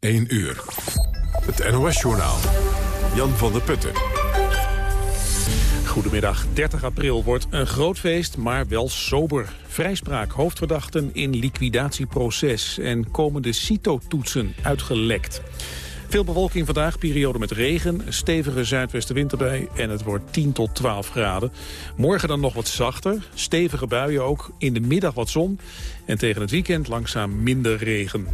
1 uur. Het NOS-journaal. Jan van der Putten. Goedemiddag. 30 april wordt een groot feest, maar wel sober. Vrijspraak, hoofdverdachten in liquidatieproces... en komende CITO-toetsen uitgelekt. Veel bewolking vandaag, periode met regen, stevige zuidwestenwind erbij en het wordt 10 tot 12 graden. Morgen dan nog wat zachter, stevige buien ook, in de middag wat zon en tegen het weekend langzaam minder regen.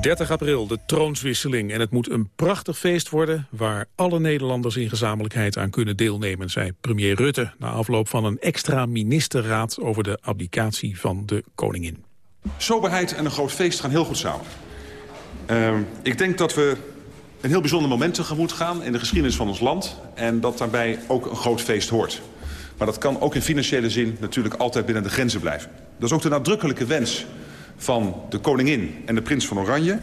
30 april, de troonswisseling. En het moet een prachtig feest worden waar alle Nederlanders in gezamenlijkheid aan kunnen deelnemen, zei premier Rutte na afloop van een extra ministerraad over de abdicatie van de koningin. Soberheid en een groot feest gaan heel goed samen. Uh, ik denk dat we een heel bijzonder moment tegemoet gaan in de geschiedenis van ons land. En dat daarbij ook een groot feest hoort. Maar dat kan ook in financiële zin natuurlijk altijd binnen de grenzen blijven. Dat is ook de nadrukkelijke wens van de koningin en de prins van Oranje.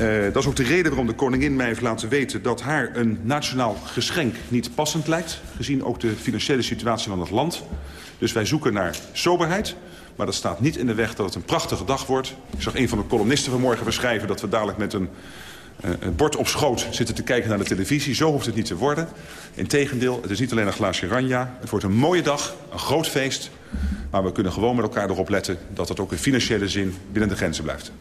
Uh, dat is ook de reden waarom de koningin mij heeft laten weten... dat haar een nationaal geschenk niet passend lijkt... gezien ook de financiële situatie van het land. Dus wij zoeken naar soberheid, maar dat staat niet in de weg dat het een prachtige dag wordt. Ik zag een van de columnisten vanmorgen beschrijven... dat we dadelijk met een, uh, een bord op schoot zitten te kijken naar de televisie. Zo hoeft het niet te worden. Integendeel, het is niet alleen een glaasje ranja. Het wordt een mooie dag, een groot feest. Maar we kunnen gewoon met elkaar erop letten... dat het ook in financiële zin binnen de grenzen blijft.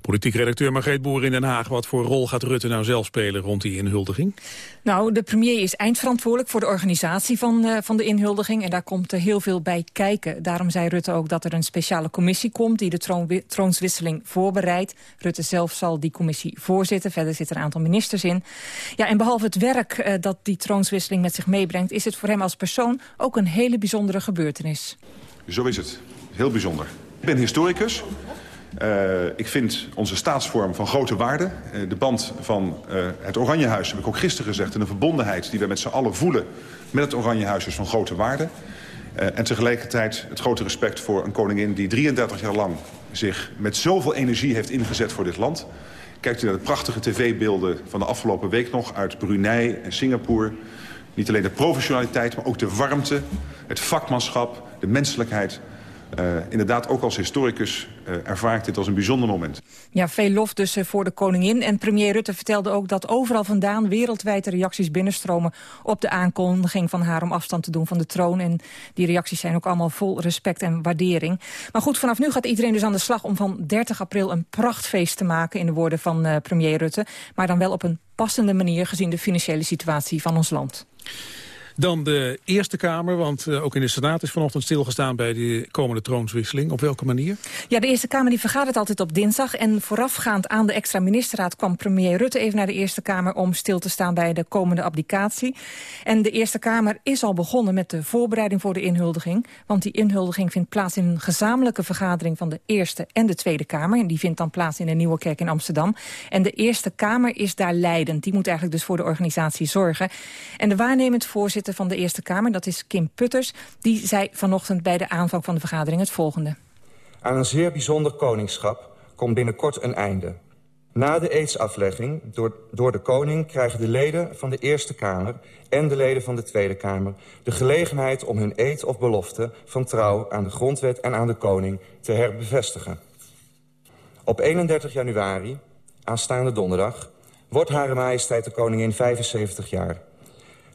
Politiek redacteur Margreet Boer in Den Haag. Wat voor rol gaat Rutte nou zelf spelen rond die inhuldiging? Nou, de premier is eindverantwoordelijk voor de organisatie van, uh, van de inhuldiging. En daar komt er heel veel bij kijken. Daarom zei Rutte ook dat er een speciale commissie komt... die de troon, troonswisseling voorbereidt. Rutte zelf zal die commissie voorzitten. Verder zitten een aantal ministers in. Ja, en behalve het werk uh, dat die troonswisseling met zich meebrengt... is het voor hem als persoon ook een hele bijzondere gebeurtenis. Zo is het. Heel bijzonder. Ik ben historicus. Uh, ik vind onze staatsvorm van grote waarde. Uh, de band van uh, het Oranjehuis, heb ik ook gisteren gezegd... en de verbondenheid die we met z'n allen voelen met het Oranjehuis is van grote waarde. en tegelijkertijd het grote respect voor een koningin... die 33 jaar lang zich met zoveel energie heeft ingezet voor dit land. Kijkt u naar de prachtige tv-beelden van de afgelopen week nog... uit Brunei en Singapore. Niet alleen de professionaliteit, maar ook de warmte, het vakmanschap, de menselijkheid... Uh, inderdaad, ook als historicus uh, ervaar ik dit als een bijzonder moment. Ja, veel lof dus uh, voor de koningin. En premier Rutte vertelde ook dat overal vandaan wereldwijd reacties binnenstromen op de aankondiging van haar om afstand te doen van de troon. En die reacties zijn ook allemaal vol respect en waardering. Maar goed, vanaf nu gaat iedereen dus aan de slag om van 30 april een prachtfeest te maken in de woorden van premier Rutte. Maar dan wel op een passende manier gezien de financiële situatie van ons land. Dan de Eerste Kamer, want uh, ook in de Senaat is vanochtend stilgestaan bij de komende troonswisseling. Op welke manier? Ja, de Eerste Kamer die vergadert altijd op dinsdag. En voorafgaand aan de extra ministerraad kwam premier Rutte even naar de Eerste Kamer om stil te staan bij de komende abdicatie. En de Eerste Kamer is al begonnen met de voorbereiding voor de inhuldiging. Want die inhuldiging vindt plaats in een gezamenlijke vergadering van de Eerste en de Tweede Kamer. En die vindt dan plaats in de Nieuwe Kerk in Amsterdam. En de Eerste Kamer is daar leidend. Die moet eigenlijk dus voor de organisatie zorgen. En de waarnemend voorzitter van de Eerste Kamer, dat is Kim Putters... die zei vanochtend bij de aanvang van de vergadering het volgende. Aan een zeer bijzonder koningschap komt binnenkort een einde. Na de eedsaflegging door, door de koning krijgen de leden van de Eerste Kamer... en de leden van de Tweede Kamer de gelegenheid om hun eed of belofte... van trouw aan de grondwet en aan de koning te herbevestigen. Op 31 januari, aanstaande donderdag... wordt Hare Majesteit de Koningin 75 jaar...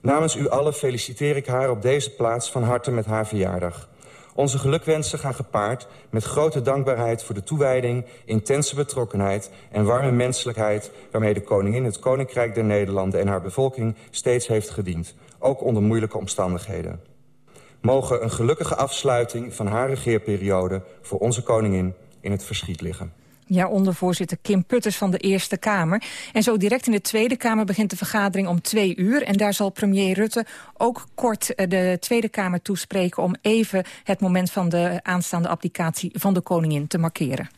Namens u allen feliciteer ik haar op deze plaats van harte met haar verjaardag. Onze gelukwensen gaan gepaard met grote dankbaarheid voor de toewijding, intense betrokkenheid en warme menselijkheid waarmee de koningin het Koninkrijk der Nederlanden en haar bevolking steeds heeft gediend, ook onder moeilijke omstandigheden. Mogen een gelukkige afsluiting van haar regeerperiode voor onze koningin in het verschiet liggen. Ja, ondervoorzitter Kim Putters van de Eerste Kamer. En zo direct in de Tweede Kamer begint de vergadering om twee uur. En daar zal premier Rutte ook kort eh, de Tweede Kamer toespreken... om even het moment van de aanstaande applicatie van de koningin te markeren.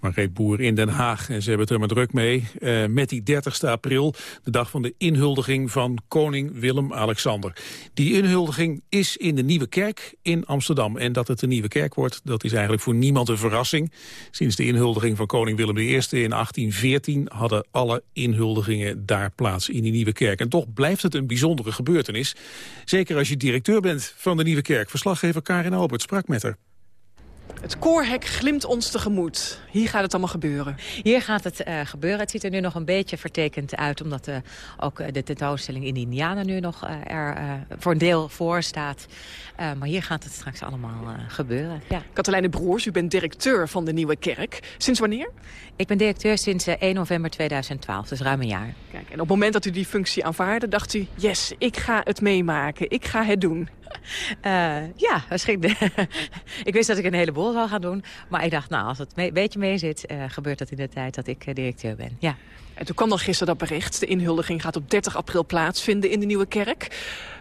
Margreet Boer in Den Haag. En ze hebben het er maar druk mee uh, met die 30 april, de dag van de inhuldiging van koning Willem-Alexander. Die inhuldiging is in de Nieuwe Kerk in Amsterdam. En dat het een Nieuwe Kerk wordt, dat is eigenlijk voor niemand een verrassing. Sinds de inhuldiging van koning Willem I in 1814 hadden alle inhuldigingen daar plaats in die Nieuwe Kerk. En toch blijft het een bijzondere gebeurtenis. Zeker als je directeur bent van de Nieuwe Kerk. Verslaggever Karin Albert sprak met haar. Het koorhek glimt ons tegemoet. Hier gaat het allemaal gebeuren. Hier gaat het uh, gebeuren. Het ziet er nu nog een beetje vertekend uit... omdat uh, ook de tentoonstelling in de Indianen nu nog uh, er voor een deel voor staat. maar hier gaat het straks allemaal gebeuren. Ja. Katelijne Broers, u bent directeur van de Nieuwe Kerk. Sinds wanneer? Ik ben directeur sinds 1 november 2012, dus ruim een jaar. Kijk, en op het moment dat u die functie aanvaarde, dacht u... yes, ik ga het meemaken, ik ga het doen. Uh, ja, misschien. ik wist dat ik een heleboel zou gaan doen. Maar ik dacht, nou, als het een beetje mee zit... Uh, gebeurt dat in de tijd dat ik uh, directeur ben. Ja. En toen kwam dan gisteren dat bericht. De inhuldiging gaat op 30 april plaatsvinden in de Nieuwe Kerk.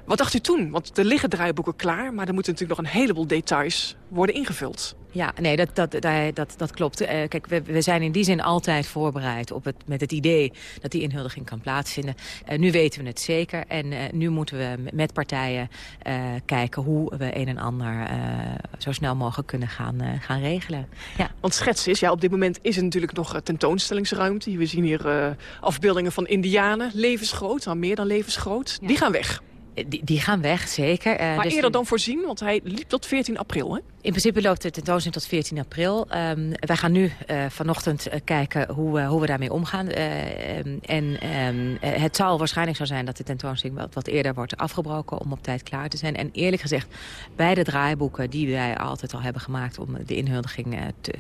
Wat dacht u toen? Want er liggen draaiboeken klaar... maar er moeten natuurlijk nog een heleboel details worden ingevuld. Ja, nee, dat, dat, dat, dat klopt. Uh, kijk, we, we zijn in die zin altijd voorbereid op het, met het idee dat die inhuldiging kan plaatsvinden. Uh, nu weten we het zeker en uh, nu moeten we met partijen kijken hoe we een en ander zo snel mogelijk kunnen gaan, gaan regelen. Ja. Want schets is, ja, op dit moment is er natuurlijk nog tentoonstellingsruimte. We zien hier afbeeldingen van indianen, levensgroot, al meer dan levensgroot. Ja. Die gaan weg. Die, die, gaan weg, zeker. Uh, maar dus eerder dan voorzien, want hij liep tot 14 april, hè? In principe loopt de tentoonstelling tot 14 april. Um, wij gaan nu uh, vanochtend kijken hoe, hoe we daarmee omgaan. Um, en um, het zal waarschijnlijk zo zijn dat de tentoonstelling wat, wat, eerder wordt afgebroken... om op tijd klaar te zijn. En eerlijk gezegd, bij de draaiboeken die wij altijd al hebben gemaakt... om de inhuldiging te,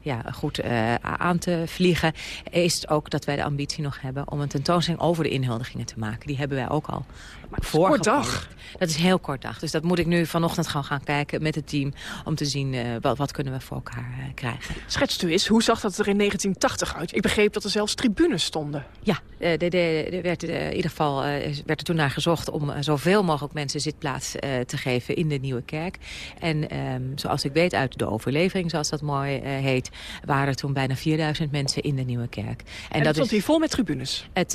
ja, goed aan te vliegen... is het ook dat wij de ambitie nog hebben om een tentoonstelling over de inhuldigingen te maken. Die hebben wij ook al maar kort dag. Dat is heel kort dag. Dus dat moet ik nu vanochtend gewoon gaan kijken met het team... om te zien uh, wat, wat kunnen we voor elkaar uh, krijgen. Schetst u eens, hoe zag dat er in 1980 uit? Ik begreep dat er zelfs tribunes stonden. Ja, er uh, werd in ieder geval werd er toen naar gezocht... om zoveel mogelijk mensen zitplaats te geven in de Nieuwe Kerk. En um, zoals ik weet uit de overlevering, zoals dat mooi heet... waren er toen bijna 4000 mensen in de Nieuwe Kerk. En, en dat stond hier vol met tribunes? Het,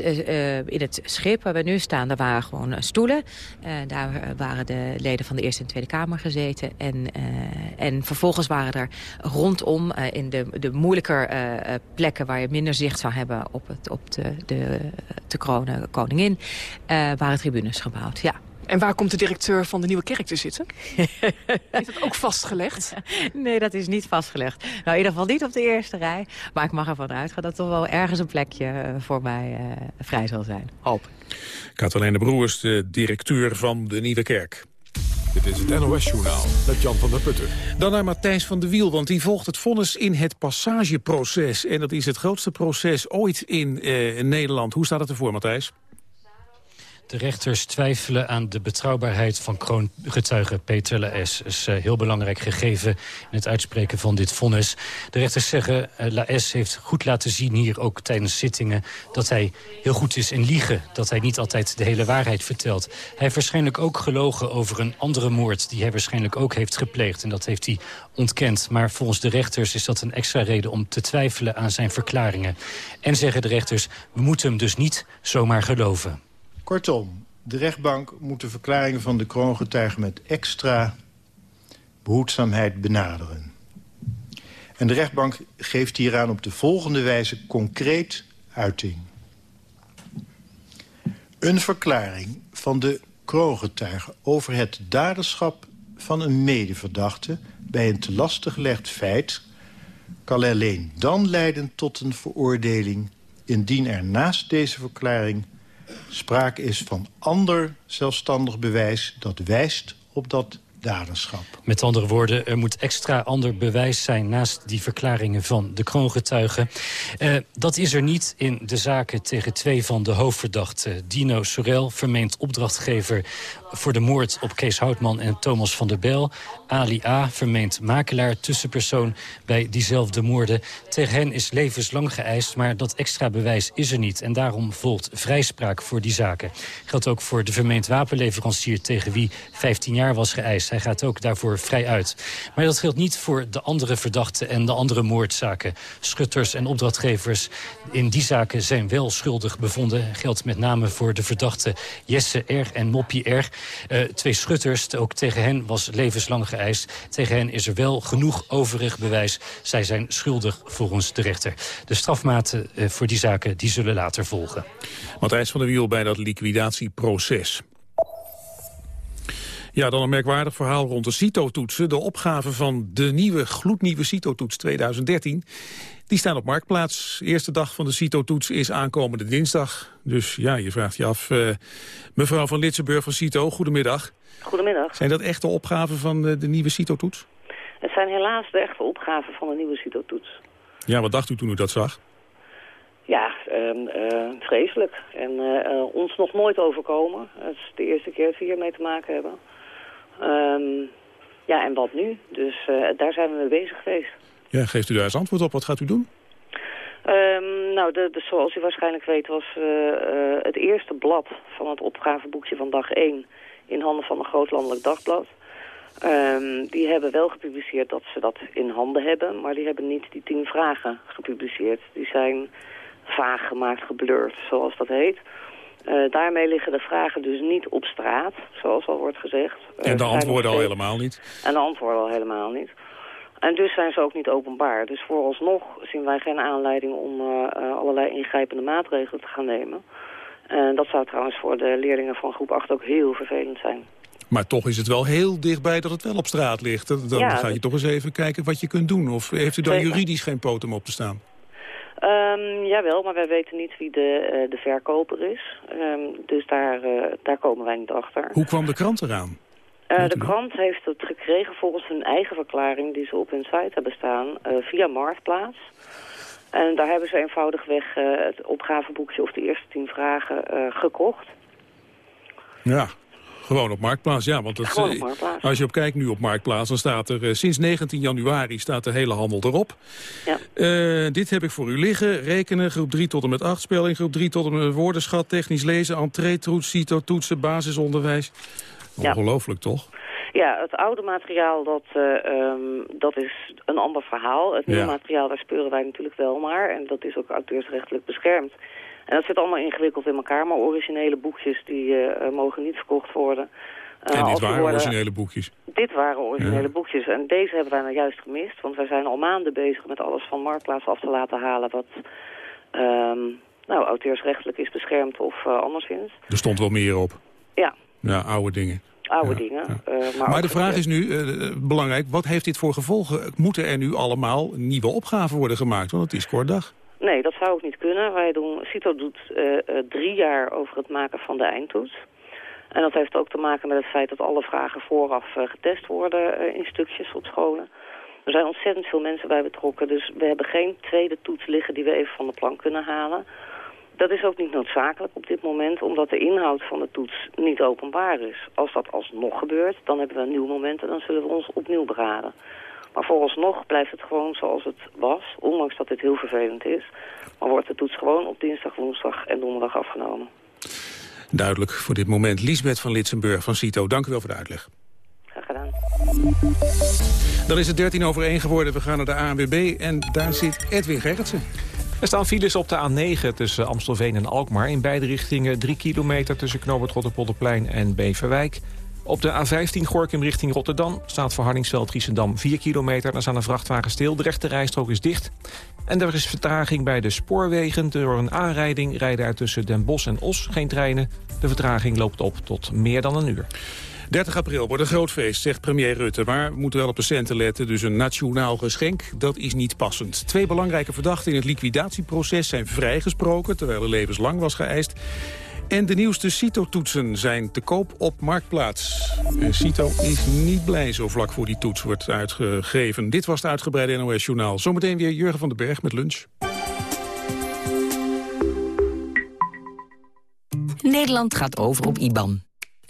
in het schip waar we nu staan, daar waren gewoon stoelen. Uh, daar waren de leden van de Eerste en Tweede Kamer gezeten. En, en vervolgens waren er rondom, in de, de moeilijker plekken... waar je minder zicht zou hebben op, het, op de, de te kronen koningin... waren tribunes gebouwd, ja. En waar komt de directeur van de Nieuwe Kerk te zitten? is dat ook vastgelegd? Nee, dat is niet vastgelegd. Nou, in ieder geval niet op de eerste rij. Maar ik mag ervan uitgaan dat er wel ergens een plekje voor mij uh, vrij zal zijn. Hoop. Katelijne Broers, de directeur van de Nieuwe Kerk. Dit is het NOS-journaal met Jan van der Putten. Dan naar Matthijs van de Wiel, want die volgt het vonnis in het passageproces. En dat is het grootste proces ooit in, eh, in Nederland. Hoe staat het ervoor, Matthijs? De rechters twijfelen aan de betrouwbaarheid van kroongetuige Peter Laes. Dat is uh, heel belangrijk gegeven in het uitspreken van dit vonnis. De rechters zeggen, uh, Laes heeft goed laten zien hier ook tijdens zittingen... dat hij heel goed is in liegen, dat hij niet altijd de hele waarheid vertelt. Hij heeft waarschijnlijk ook gelogen over een andere moord... die hij waarschijnlijk ook heeft gepleegd en dat heeft hij ontkend. Maar volgens de rechters is dat een extra reden om te twijfelen aan zijn verklaringen. En zeggen de rechters, we moeten hem dus niet zomaar geloven. Kortom, de rechtbank moet de verklaringen van de kroongetuigen... met extra behoedzaamheid benaderen. En de rechtbank geeft hieraan op de volgende wijze concreet uiting. Een verklaring van de kroongetuigen over het daderschap van een medeverdachte... bij een te lastig gelegd feit... kan alleen dan leiden tot een veroordeling... indien er naast deze verklaring sprake is van ander zelfstandig bewijs... dat wijst op dat daderschap. Met andere woorden, er moet extra ander bewijs zijn... naast die verklaringen van de kroongetuigen. Uh, dat is er niet in de zaken tegen twee van de hoofdverdachten. Dino Sorel, vermeend opdrachtgever voor de moord op Kees Houtman en Thomas van der Bel. Ali A., vermeend makelaar, tussenpersoon bij diezelfde moorden. Tegen hen is levenslang geëist, maar dat extra bewijs is er niet. En daarom volgt vrijspraak voor die zaken. Geldt ook voor de vermeend wapenleverancier tegen wie 15 jaar was geëist. Hij gaat ook daarvoor vrij uit. Maar dat geldt niet voor de andere verdachten en de andere moordzaken. Schutters en opdrachtgevers in die zaken zijn wel schuldig bevonden. Geldt met name voor de verdachten Jesse R. en Moppie R. Uh, twee schutters, ook tegen hen was levenslang geëist. Tegen hen is er wel genoeg overig bewijs. Zij zijn schuldig volgens de rechter. De strafmaten uh, voor die zaken die zullen later volgen. Matthijs van der Wiel bij dat liquidatieproces. Ja, dan een merkwaardig verhaal rond de CITO-toetsen. De opgave van de nieuwe, gloednieuwe CITO-toets 2013... die staan op Marktplaats. eerste dag van de CITO-toets is aankomende dinsdag. Dus ja, je vraagt je af. Uh, mevrouw van Litsenburg van CITO, goedemiddag. Goedemiddag. Zijn dat echte opgaven van de, de nieuwe CITO-toets? Het zijn helaas de echte opgaven van de nieuwe CITO-toets. Ja, wat dacht u toen u dat zag? Ja, uh, vreselijk. En uh, ons nog nooit overkomen. Het is de eerste keer dat we hiermee te maken hebben. Um, ja, en wat nu? Dus uh, daar zijn we mee bezig geweest. Ja, geeft u daar eens antwoord op. Wat gaat u doen? Um, nou, de, de, zoals u waarschijnlijk weet was het eerste blad van het opgaveboekje van dag 1 in handen van een groot landelijk dagblad. Um, die hebben wel gepubliceerd dat ze dat in handen hebben, maar die hebben niet die tien vragen gepubliceerd. Die zijn vaag gemaakt, geblurred, zoals dat heet. Uh, daarmee liggen de vragen dus niet op straat, zoals al wordt gezegd. En de antwoorden al helemaal niet? En de antwoorden al helemaal niet. En dus zijn ze ook niet openbaar. Dus vooralsnog zien wij geen aanleiding om uh, allerlei ingrijpende maatregelen te gaan nemen. En dat zou trouwens voor de leerlingen van groep 8 ook heel vervelend zijn. Maar toch is het wel heel dichtbij dat het wel op straat ligt. Dan ja, ga je toch eens even kijken wat je kunt doen. Of heeft u daar juridisch geen potem op te staan? Um, jawel, maar wij weten niet wie de, uh, de verkoper is. Um, dus daar, uh, daar komen wij niet achter. Hoe kwam de krant eraan? Uh, de krant heeft het gekregen volgens hun eigen verklaring die ze op hun site hebben staan via Marktplaats. En daar hebben ze eenvoudigweg het opgaveboekje of de eerste tien vragen gekocht. Ja, gewoon op Marktplaats, ja. Want dat, uh, als je op kijkt nu op Marktplaats, dan staat er uh, sinds 19 januari staat de hele handel erop. Ja. Uh, dit heb ik voor u liggen. Rekenen, groep 3 tot en met 8, spelling, groep 3 tot en met woordenschat, technisch lezen, entree-toets, CITO-toetsen, basisonderwijs. Ongelooflijk, toch? Ja, het oude materiaal, dat, um, dat is een ander verhaal. Het nieuwe ja. materiaal, daar speuren wij natuurlijk wel maar. En dat is ook auteursrechtelijk beschermd. En dat zit allemaal ingewikkeld in elkaar, maar originele boekjes die uh, mogen niet verkocht worden. Uh, en dit waren worden... originele boekjes? Dit waren originele ja. boekjes en deze hebben wij nou juist gemist. Want wij zijn al maanden bezig met alles van Marktplaats af te laten halen... wat um, nou, auteursrechtelijk is beschermd of uh, anderszins. Er stond wel meer op? Ja. Ja, oude dingen. Oude ja, dingen. Ja. Uh, maar, maar de vraag is nu, belangrijk, wat heeft dit voor gevolgen? Moeten er nu allemaal nieuwe opgaven worden gemaakt? Want het is kort dag. Nee, dat zou ook niet kunnen. Wij doen, CITO doet uh, uh, drie jaar over het maken van de eindtoets. En dat heeft ook te maken met het feit dat alle vragen vooraf uh, getest worden in stukjes op scholen. Er zijn ontzettend veel mensen bij betrokken, dus we hebben geen tweede toets liggen die we even van de plank kunnen halen. Dat is ook niet noodzakelijk op dit moment, omdat de inhoud van de toets niet openbaar is. Als dat alsnog gebeurt, dan hebben we een nieuw moment en dan zullen we ons opnieuw beraden. Maar vooralsnog blijft het gewoon zoals het was, ondanks dat dit heel vervelend is. Maar wordt de toets gewoon op dinsdag, woensdag en donderdag afgenomen. Duidelijk voor dit moment. Liesbeth van Litsenburg van CITO, dank u wel voor de uitleg. Graag gedaan. Dan is het 13 over 1 geworden. We gaan naar de ANWB en daar zit Edwin Gerritsen. Er staan files op de A9 tussen Amstelveen en Alkmaar. In beide richtingen 3 kilometer tussen Knoopert Rotterpolderplein en Beverwijk. Op de A15 Gorkum richting Rotterdam staat voor Hardingsveld Riesendam 4 kilometer. Daar staan een vrachtwagen stil. De rechte rijstrook is dicht. En er is vertraging bij de spoorwegen. Door een aanrijding rijden er tussen Den Bosch en Os geen treinen. De vertraging loopt op tot meer dan een uur. 30 april wordt een groot feest, zegt premier Rutte. Maar we moeten wel op de centen letten, dus een nationaal geschenk, dat is niet passend. Twee belangrijke verdachten in het liquidatieproces zijn vrijgesproken... terwijl er levenslang was geëist. En de nieuwste CITO-toetsen zijn te koop op Marktplaats. En CITO is niet blij zo vlak voor die toets wordt uitgegeven. Dit was het uitgebreide NOS-journaal. Zometeen weer Jurgen van den Berg met lunch. Nederland gaat over op IBAN.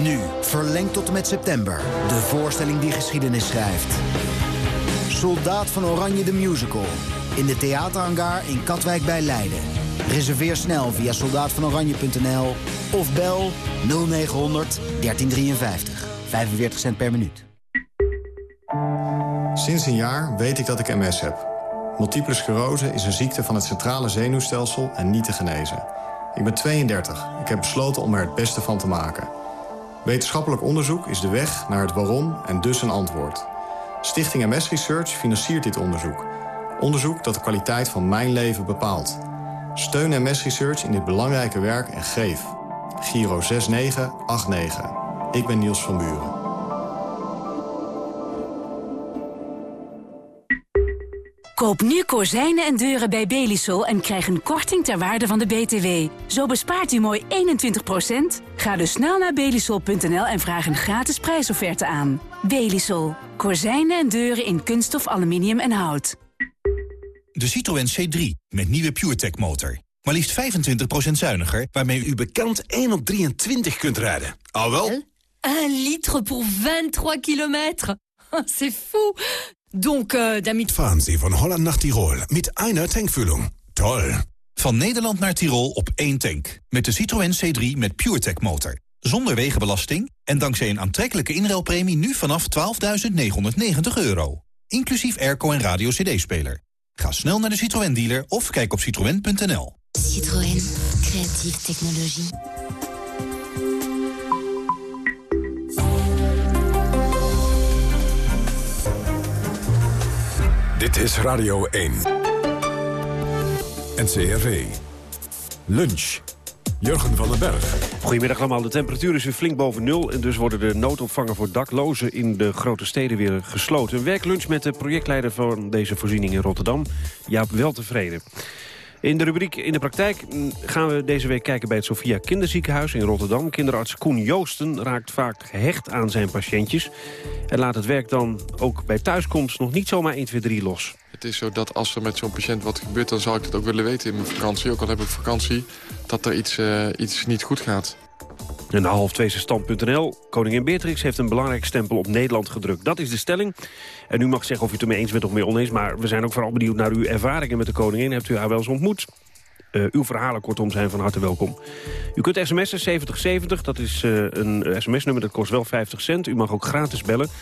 Nu, verlengd tot en met september. De voorstelling die geschiedenis schrijft. Soldaat van Oranje de Musical. In de theaterhangar in Katwijk bij Leiden. Reserveer snel via soldaatvanoranje.nl of bel 0900 1353. 45 cent per minuut. Sinds een jaar weet ik dat ik MS heb. Multiple sclerose is een ziekte van het centrale zenuwstelsel en niet te genezen. Ik ben 32. Ik heb besloten om er het beste van te maken. Wetenschappelijk onderzoek is de weg naar het waarom en dus een antwoord. Stichting MS Research financiert dit onderzoek. Onderzoek dat de kwaliteit van mijn leven bepaalt. Steun MS Research in dit belangrijke werk en geef. Giro 6989. Ik ben Niels van Buren. Koop nu kozijnen en deuren bij Belisol en krijg een korting ter waarde van de BTW. Zo bespaart u mooi 21%. Ga dus snel naar belisol.nl en vraag een gratis prijsofferte aan. Belisol. Kozijnen en deuren in kunststof, aluminium en hout. De Citroën C3 met nieuwe PureTech motor. Maar liefst 25% zuiniger, waarmee u bekend 1 op 23 kunt rijden. Al wel? 1 litre voor 23 kilometer. C'est fou. Donc, uh, damit... Fahren Sie von Holland nach Tirol mit einer Tankfüllung. Toll. Van Nederland naar Tirol op één tank. Met de Citroën C3 met PureTech motor. Zonder wegenbelasting en dankzij een aantrekkelijke inruilpremie nu vanaf 12.990 euro. Inclusief airco en radio cd-speler. Ga snel naar de Citroën dealer of kijk op citroën.nl. Citroën. Creatieve technologie. Dit is Radio 1. NCRV. Lunch. Jurgen van den Berg. Goedemiddag allemaal. De temperatuur is weer flink boven nul... en dus worden de noodopvangen voor daklozen in de grote steden weer gesloten. Een werklunch met de projectleider van deze voorziening in Rotterdam. Jaap wel tevreden. In de rubriek In de Praktijk gaan we deze week kijken bij het Sophia Kinderziekenhuis in Rotterdam. Kinderarts Koen Joosten raakt vaak gehecht aan zijn patiëntjes. En laat het werk dan ook bij thuiskomst nog niet zomaar 1, 2, 3 los. Het is zo dat als er met zo'n patiënt wat gebeurt... dan zou ik het ook willen weten in mijn vakantie, ook al heb ik vakantie... dat er iets, uh, iets niet goed gaat. En half tweede stand.nl. Koningin Beatrix heeft een belangrijk stempel op Nederland gedrukt. Dat is de stelling. En u mag zeggen of u het ermee eens bent of mee oneens... maar we zijn ook vooral benieuwd naar uw ervaringen met de koningin. Hebt u haar wel eens ontmoet? Uh, uw verhalen kortom zijn van harte welkom. U kunt sms'en 7070, dat is uh, een sms-nummer, dat kost wel 50 cent. U mag ook gratis bellen 0800-1101.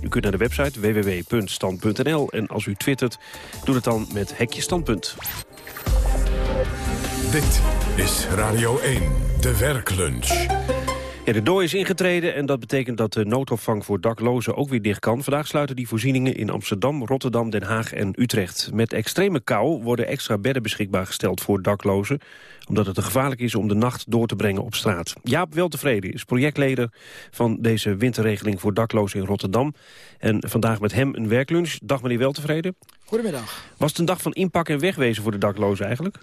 U kunt naar de website www.stand.nl. En als u twittert, doe het dan met hekje standpunt. Dit is Radio 1, de werklunch. Ja, de dooi is ingetreden en dat betekent dat de noodopvang voor daklozen ook weer dicht kan. Vandaag sluiten die voorzieningen in Amsterdam, Rotterdam, Den Haag en Utrecht. Met extreme kou worden extra bedden beschikbaar gesteld voor daklozen... omdat het te gevaarlijk is om de nacht door te brengen op straat. Jaap Weltevreden is projectleder van deze winterregeling voor daklozen in Rotterdam. En vandaag met hem een werklunch. Dag meneer Weltevreden. Goedemiddag. Was het een dag van inpak en wegwezen voor de daklozen eigenlijk?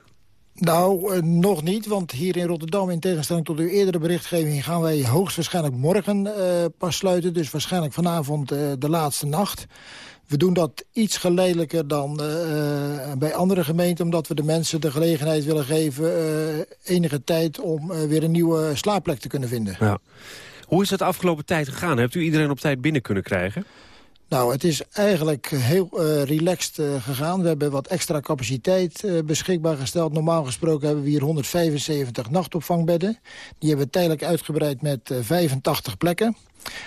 Nou, uh, nog niet, want hier in Rotterdam, in tegenstelling tot uw eerdere berichtgeving... gaan wij hoogstwaarschijnlijk morgen uh, pas sluiten. Dus waarschijnlijk vanavond uh, de laatste nacht. We doen dat iets geleidelijker dan bij andere gemeenten... omdat we de mensen de gelegenheid willen geven... enige tijd om weer een nieuwe slaapplek te kunnen vinden. Ja. Hoe is het de afgelopen tijd gegaan? Hebt u iedereen op tijd binnen kunnen krijgen? Nou, het is eigenlijk heel uh, relaxed uh, gegaan. We hebben wat extra capaciteit beschikbaar gesteld. Normaal gesproken hebben we hier 175 nachtopvangbedden. Die hebben we tijdelijk uitgebreid met 85 plekken.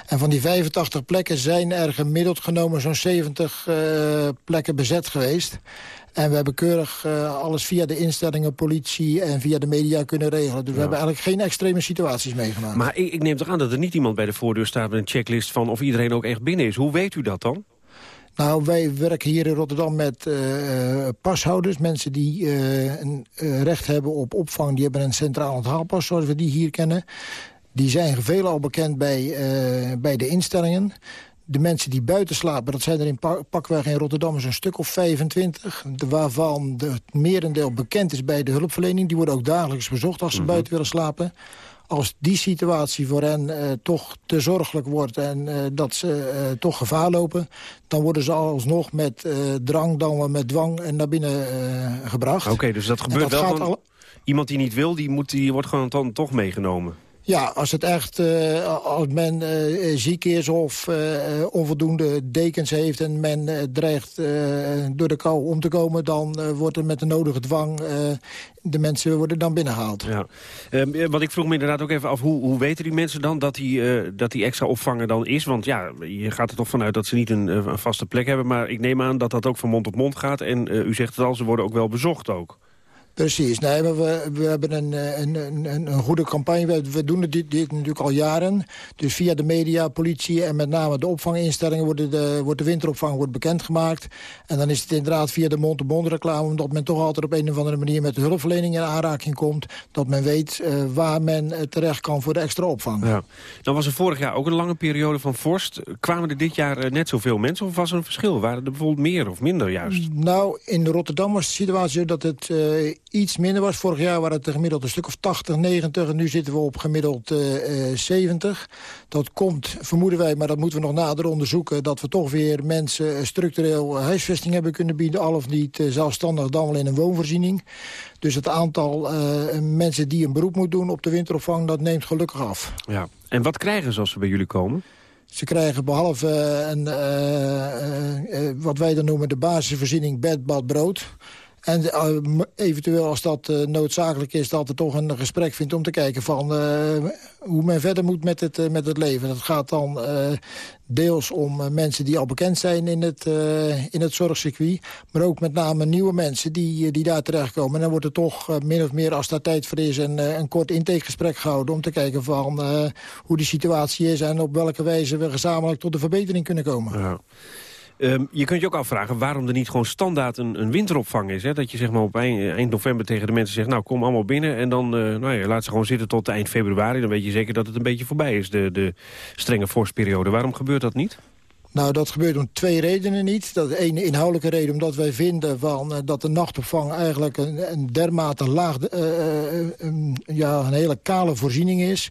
En van die 85 plekken zijn er gemiddeld genomen zo'n 70 plekken bezet geweest. En we hebben keurig uh, alles via de instellingen, politie en via de media kunnen regelen. Dus ja. we hebben eigenlijk geen extreme situaties meegemaakt. Maar ik, ik, neem toch aan dat er niet iemand bij de voordeur staat met een checklist van of iedereen ook echt binnen is. Hoe weet u dat dan? Nou, wij werken hier in Rotterdam met uh, pashouders. Mensen die uh, een recht hebben op opvang. Die hebben een centraal onthaalpas, zoals we die hier kennen. Die zijn veelal bekend bij, bij de instellingen. De mensen die buiten slapen, dat zijn er in pakweg in Rotterdam een stuk of 25. Waarvan het merendeel bekend is bij de hulpverlening. Die worden ook dagelijks bezocht als ze mm -hmm. buiten willen slapen. Als die situatie voor hen uh, toch te zorgelijk wordt en uh, dat ze uh, toch gevaar lopen... dan worden ze alsnog met drang, dan wel met dwang naar binnen gebracht. Oké, okay, dus dat gebeurt dat wel van... Al... Iemand die niet wil, die, moet, die wordt gewoon dan toch meegenomen? Ja, als het echt, uh, als men uh, ziek is of uh, onvoldoende dekens heeft... en men dreigt door de kou om te komen... dan wordt er met de nodige dwang de mensen worden dan binnengehaald. Ja. Uh, want ik vroeg me inderdaad ook even af, hoe, hoe weten die mensen dan dat die, dat die extra opvanger dan is? Want ja, je gaat er toch vanuit dat ze niet een, een vaste plek hebben. Maar ik neem aan dat dat ook van mond tot mond gaat. En u zegt het al, ze worden ook wel bezocht ook. Precies. Nee, we, we hebben een, een, een, een goede campagne. We, we doen dit, dit, natuurlijk al jaren. Dus via de media, politie en met name de opvanginstellingen... Wordt de, wordt de winteropvang wordt bekendgemaakt. En dan is het inderdaad via de mond-to-mond reclame... omdat men toch altijd op een of andere manier met de hulpverlening in aanraking komt. Dat men weet uh, waar men terecht kan voor de extra opvang. Ja. Dan was er vorig jaar ook een lange periode van vorst. Kwamen er dit jaar net zoveel mensen of was er een verschil? Waren er bijvoorbeeld meer of minder juist? Nou, in Rotterdam was de situatie dat het... Uh, iets minder was. Vorig jaar waren het gemiddeld een stuk of 80, 90. En nu zitten we op gemiddeld uh, uh, 70. Dat komt, vermoeden wij, maar dat moeten we nog nader onderzoeken... dat we toch weer mensen structureel huisvesting hebben kunnen bieden... al of niet uh, zelfstandig, dan wel in een woonvoorziening. Dus het aantal mensen die een beroep moet doen op de winteropvang... dat neemt gelukkig af. Ja. En wat krijgen ze als ze bij jullie komen? Ze krijgen behalve een, wat wij dan noemen de basisvoorziening bed, bad, brood... En uh, eventueel als dat uh, noodzakelijk is, dat er toch een gesprek vindt om te kijken van uh, hoe men verder moet met het, met het leven. Dat gaat dan deels om mensen die al bekend zijn in het, in het zorgcircuit. Maar ook met name nieuwe mensen die, die daar terechtkomen. En dan wordt er toch min of meer, als daar tijd voor is, een, een kort intakegesprek gehouden. Om te kijken van hoe de situatie is en op welke wijze we gezamenlijk tot een verbetering kunnen komen. Ja. Um, je kunt je ook afvragen waarom er niet gewoon standaard een, winteropvang is. Hè? Dat je zeg maar op eind, november tegen de mensen zegt... nou, kom allemaal binnen en dan uh, nou ja, laat ze gewoon zitten tot eind februari. Dan weet je zeker dat het een beetje voorbij is, de, de strenge vorstperiode. Waarom gebeurt dat niet? Nou, dat gebeurt om twee redenen niet. Dat de ene inhoudelijke reden omdat wij vinden van, uh, dat de nachtopvang eigenlijk een, een dermate laag, een, ja, een hele kale voorziening is.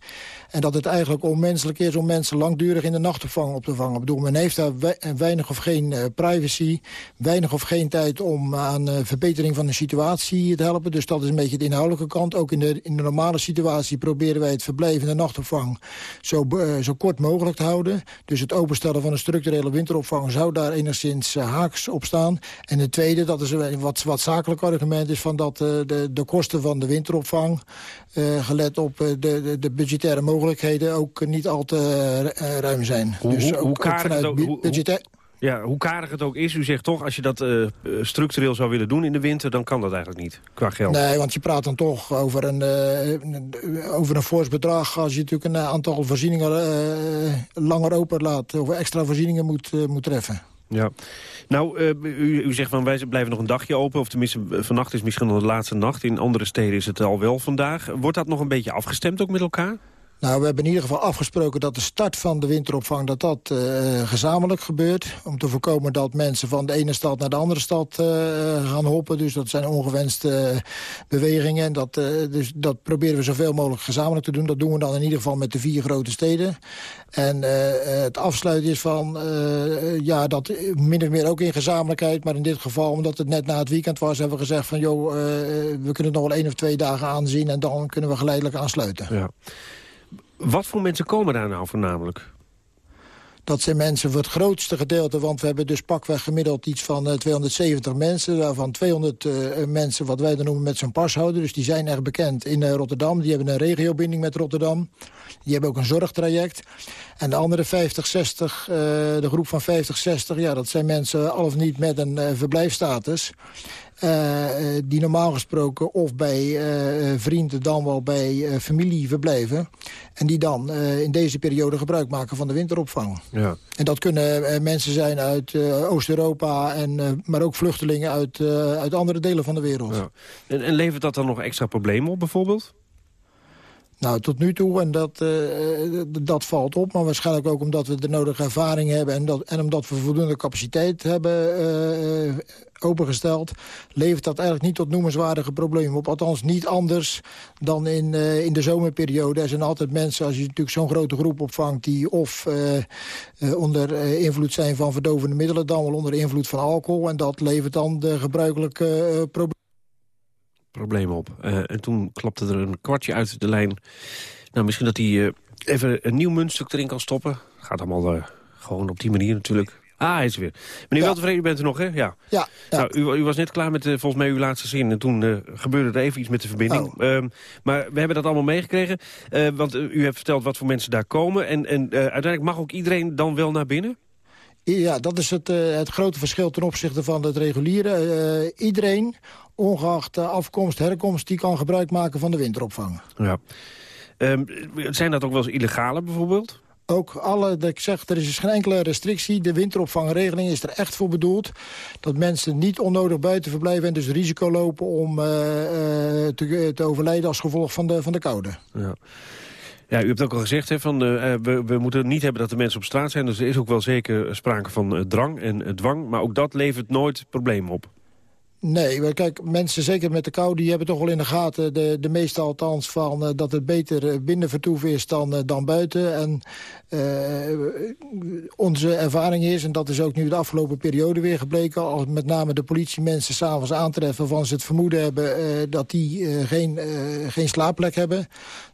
En dat het eigenlijk onmenselijk is om mensen langdurig in de nachtopvang op te vangen. Ik bedoel, men heeft daar weinig of geen uh, privacy, weinig of geen tijd om aan uh, verbetering van de situatie te helpen. Dus dat is een beetje de inhoudelijke kant. Ook in de, in de normale situatie proberen wij het verblijf in de nachtopvang zo, zo kort mogelijk te houden. Dus het openstellen van een structurele winteropvang zou daar enigszins haaks op staan. En het tweede, dat is een wat, wat zakelijk argument, is van dat de, de kosten van de winteropvang, gelet op de, de, de budgettaire mogelijkheden mogelijkheden ook niet al te uh, ruim zijn. Hoe, dus hoe, ook, hoe karig ook het ook, hoe, ja, hoe karig het ook is, u zegt toch... als je dat uh, structureel zou willen doen in de winter... dan kan dat eigenlijk niet, qua geld. Nee, want je praat dan toch over een, uh, over een fors bedrag... als je natuurlijk een aantal voorzieningen langer open laat... of extra voorzieningen moet, moet treffen. Ja. Nou, uh, u, u, zegt van wij blijven nog een dagje open. Of tenminste, vannacht is misschien nog de laatste nacht. In andere steden is het al wel vandaag. Wordt dat nog een beetje afgestemd ook met elkaar? Nou, we hebben in ieder geval afgesproken dat de start van de winteropvang... dat dat uh, gezamenlijk gebeurt. Om te voorkomen dat mensen van de ene stad naar de andere stad uh, gaan hoppen. Dus dat zijn ongewenste bewegingen. En dat, dus dat proberen we zoveel mogelijk gezamenlijk te doen. Dat doen we dan in ieder geval met de vier grote steden. En het afsluiten is van, ja, dat min of meer ook in gezamenlijkheid. Maar in dit geval, omdat het net na het weekend was... hebben we gezegd van, joh, we kunnen het nog wel één of twee dagen aanzien... en dan kunnen we geleidelijk aansluiten. Ja. Wat voor mensen komen daar nou voornamelijk? Dat zijn mensen voor het grootste gedeelte, want we hebben dus pakweg gemiddeld iets van uh, 270 mensen. Daarvan 200 uh, mensen wat wij dan noemen met zo'n pashouder. Dus die zijn erg bekend in uh, Rotterdam. Die hebben een regiobinding met Rotterdam. Die hebben ook een zorgtraject. En de andere 50, 60, de groep van 50, 60, ja, dat zijn mensen al of niet met een verblijfstatus. Uh, die normaal gesproken of bij uh, vrienden dan wel bij familie verblijven. En die dan in deze periode gebruik maken van de winteropvang. Ja. En dat kunnen mensen zijn uit Oost-Europa, en maar ook vluchtelingen uit, uit andere delen van de wereld. Ja. En, en levert dat dan nog extra problemen op bijvoorbeeld? Nou, tot nu toe, en dat, uh, dat valt op. Maar waarschijnlijk ook omdat we de nodige ervaring hebben... en, dat, en omdat we voldoende capaciteit hebben uh, opengesteld... levert dat eigenlijk niet tot noemenswaardige problemen op. Althans niet anders dan in, in de zomerperiode. Er zijn altijd mensen, als je natuurlijk zo'n grote groep opvangt... die of onder invloed zijn van verdovende middelen... dan wel onder invloed van alcohol. En dat levert dan de gebruikelijke problemen problemen op. Eh, en toen klapte er een kwartje uit de lijn. Nou, misschien dat hij eh, even een nieuw muntstuk erin kan stoppen. Gaat allemaal eh, gewoon op die manier natuurlijk. Ah, hij is er weer. Meneer ja. Weltevreden bent u nog, hè? Ja. ja, Nou, u, u, was net klaar met volgens mij uw laatste zin. En toen gebeurde er even iets met de verbinding. Oh. Um, maar we hebben dat allemaal meegekregen. want u hebt verteld wat voor mensen daar komen. En, en uiteindelijk mag ook iedereen dan wel naar binnen? Ja, dat is het, uh, het grote verschil ten opzichte van het reguliere. Uh, iedereen, ongeacht uh, afkomst, herkomst, die kan gebruik maken van de winteropvang. Ja. Um, zijn dat ook wel eens illegale bijvoorbeeld? Ook alle, dat ik zeg, er is dus geen enkele restrictie. De winteropvangregeling is er echt voor bedoeld. Dat mensen niet onnodig buiten verblijven en dus risico lopen om te, te, overlijden als gevolg van de, van de koude. Ja. Ja, u hebt ook al gezegd, hè, van, uh, we, we moeten niet hebben dat de mensen op straat zijn. Dus er is ook wel zeker sprake van uh, drang en dwang. Maar ook dat levert nooit problemen op. Nee, kijk, mensen, zeker met de kou, die hebben toch wel in de gaten... de, de meeste althans van uh, dat het beter binnen vertoeven is dan, uh, dan buiten. En onze ervaring is, en dat is ook nu de afgelopen periode weer gebleken... als met name de politiemensen s'avonds aantreffen... van ze het vermoeden hebben dat die geen, geen slaapplek hebben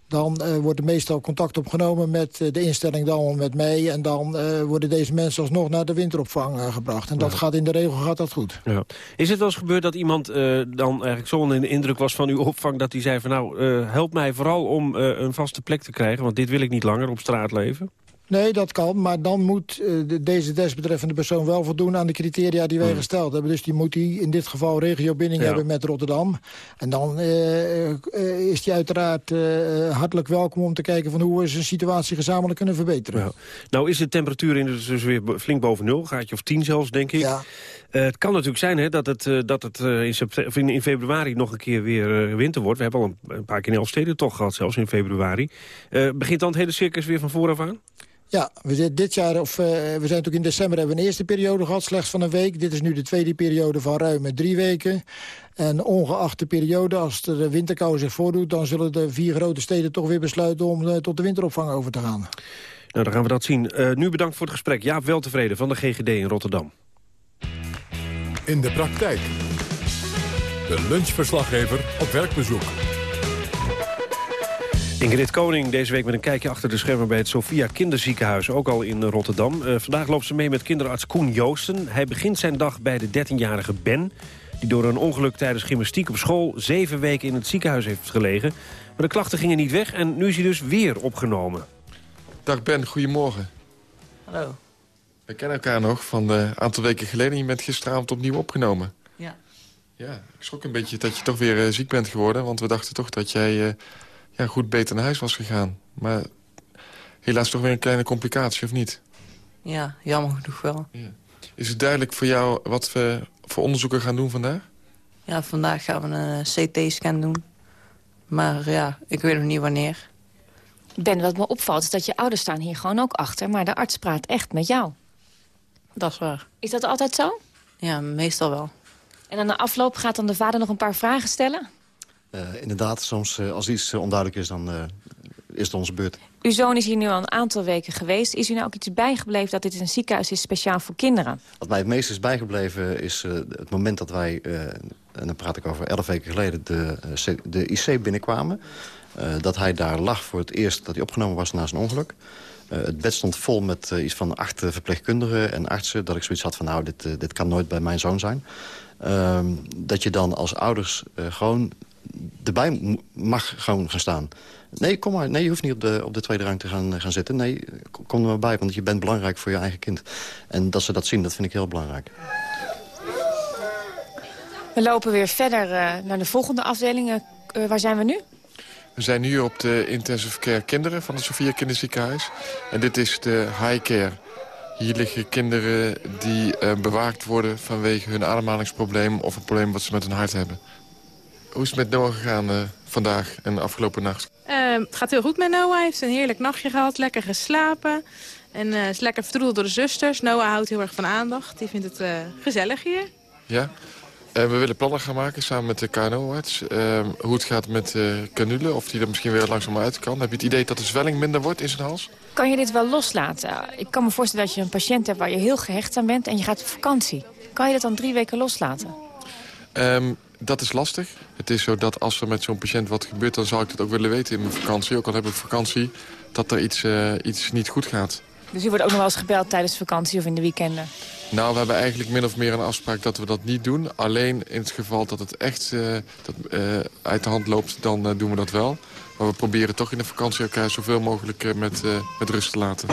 dan uh, wordt er meestal contact opgenomen met uh, de instelling dan met mij. En dan uh, worden deze mensen alsnog naar de winteropvang gebracht. En dat gaat in de regel gaat dat goed. Ja. Is het wel eens gebeurd dat iemand dan eigenlijk zo onder de indruk was van uw opvang... dat hij zei van nou, help mij vooral om een vaste plek te krijgen... want dit wil ik niet langer op straat leven? Nee, dat kan, maar dan moet uh, de, deze desbetreffende persoon wel voldoen aan de criteria die wij Hmm. gesteld hebben. Dus die moet die in dit geval regiobinding Ja. hebben met Rotterdam. En dan uh, uh, is die uiteraard hartelijk welkom om te kijken van hoe we zijn situatie gezamenlijk kunnen verbeteren. Ja. Nou is de temperatuur in dus weer flink boven nul, gaatje of tien zelfs, denk ik. Ja. Het kan natuurlijk zijn hè, dat het, dat het in, in, in, februari nog een keer weer winter wordt. We hebben al een, een paar keer in Elfsteden toch gehad, zelfs in februari. begint dan het hele circus weer van vooraf aan? Ja, we zitten dit jaar, of uh, we zijn natuurlijk in december hebben we een eerste periode gehad, slechts van een week. Dit is nu de tweede periode van ruim drie weken. En ongeacht de periode, als de winterkou zich voordoet... dan zullen de vier grote steden toch weer besluiten om uh, tot de winteropvang over te gaan. Nou, dan gaan we dat zien. Uh, nu bedankt voor het gesprek. Jaap Weltevreden van de GGD in Rotterdam. In de praktijk. De lunchverslaggever op werkbezoek. Ingrid Koning deze week met een kijkje achter de schermen bij het Sophia Kinderziekenhuis, ook al in Rotterdam. Uh, vandaag loopt ze mee met kinderarts Koen Joosten. Hij begint zijn dag bij de 13-jarige Ben, die door een ongeluk tijdens gymnastiek op school zeven weken in het ziekenhuis heeft gelegen. Maar de klachten gingen niet weg en nu is hij dus weer opgenomen. Dag Ben, goedemorgen. Hallo. We kennen elkaar nog van een aantal weken geleden. Je bent gisteravond opnieuw opgenomen. Ja. Ja, ik schrok een beetje dat je toch weer uh, ziek bent geworden. Want we dachten toch dat jij uh, ja, goed beter naar huis was gegaan. Maar helaas toch weer een kleine complicatie, of niet? Ja, jammer genoeg wel. Ja. Is het duidelijk voor jou wat we voor onderzoeken gaan doen vandaag? Ja, vandaag gaan we een CT-scan doen. Maar ja, ik weet nog niet wanneer. Ben, wat me opvalt is dat je ouders staan hier gewoon ook achter... maar de arts praat echt met jou. Dat is waar. Is dat altijd zo? Ja, meestal wel. En aan de afloop gaat dan de vader nog een paar vragen stellen? Uh, inderdaad, soms uh, als iets uh, onduidelijk is, dan is het onze beurt. Uw zoon is hier nu al een aantal weken geweest. Is u nou ook iets bijgebleven dat dit een ziekenhuis is speciaal voor kinderen? Wat mij het meest is bijgebleven is het moment dat wij, en dan praat ik over elf weken geleden, de, de IC binnenkwamen. dat hij daar lag voor het eerst dat hij opgenomen was na zijn ongeluk. Uh, het bed stond vol met uh, iets van acht uh, verpleegkundigen en artsen. Dat ik zoiets had van, nou, dit, dit kan nooit bij mijn zoon zijn. Ehm, dat je dan als ouders gewoon erbij mag gewoon gaan staan. Nee, kom maar. Nee, je hoeft niet op de, op de tweede rang te gaan, gaan zitten. Nee, kom er maar bij, want je bent belangrijk voor je eigen kind. En dat ze dat zien, dat vind ik heel belangrijk. We lopen weer verder naar de volgende afdeling. waar zijn we nu? We zijn nu op de intensive care kinderen van het Sofia Kinderziekenhuis. En dit is de high care. Hier liggen kinderen die uh, bewaakt worden vanwege hun ademhalingsprobleem... of een probleem wat ze met hun hart hebben. Hoe is het met Noah gegaan uh, vandaag en de afgelopen nacht? Uh, het gaat heel goed met Noah. Hij heeft een heerlijk nachtje gehad, lekker geslapen. En uh, is lekker vertroedeld door de zusters. Noah houdt heel erg van aandacht. Die vindt het uh, gezellig hier. Ja? Uh, we willen plannen gaan maken samen met de KNO-arts. Uh, hoe het gaat met uh, canule, of die er misschien weer langzaam uit kan. Heb je het idee dat de zwelling minder wordt in zijn hals? Kan je dit wel loslaten? Ik kan me voorstellen dat je een patiënt hebt waar je heel gehecht aan bent... en je gaat op vakantie. Kan je dat dan drie weken loslaten? Um, dat is lastig. Het is zo dat als er met zo'n patiënt wat gebeurt... dan zou ik het ook willen weten in mijn vakantie. Ook al heb ik vakantie, dat er iets, uh, iets niet goed gaat. Dus u wordt ook nog wel eens gebeld tijdens vakantie of in de weekenden? Nou, we hebben eigenlijk min of meer een afspraak dat we dat niet doen. Alleen in het geval dat het echt uh, dat, uh, uit de hand loopt, dan doen we dat wel. Maar we proberen toch in de vakantie elkaar zoveel mogelijk met, met rust te laten.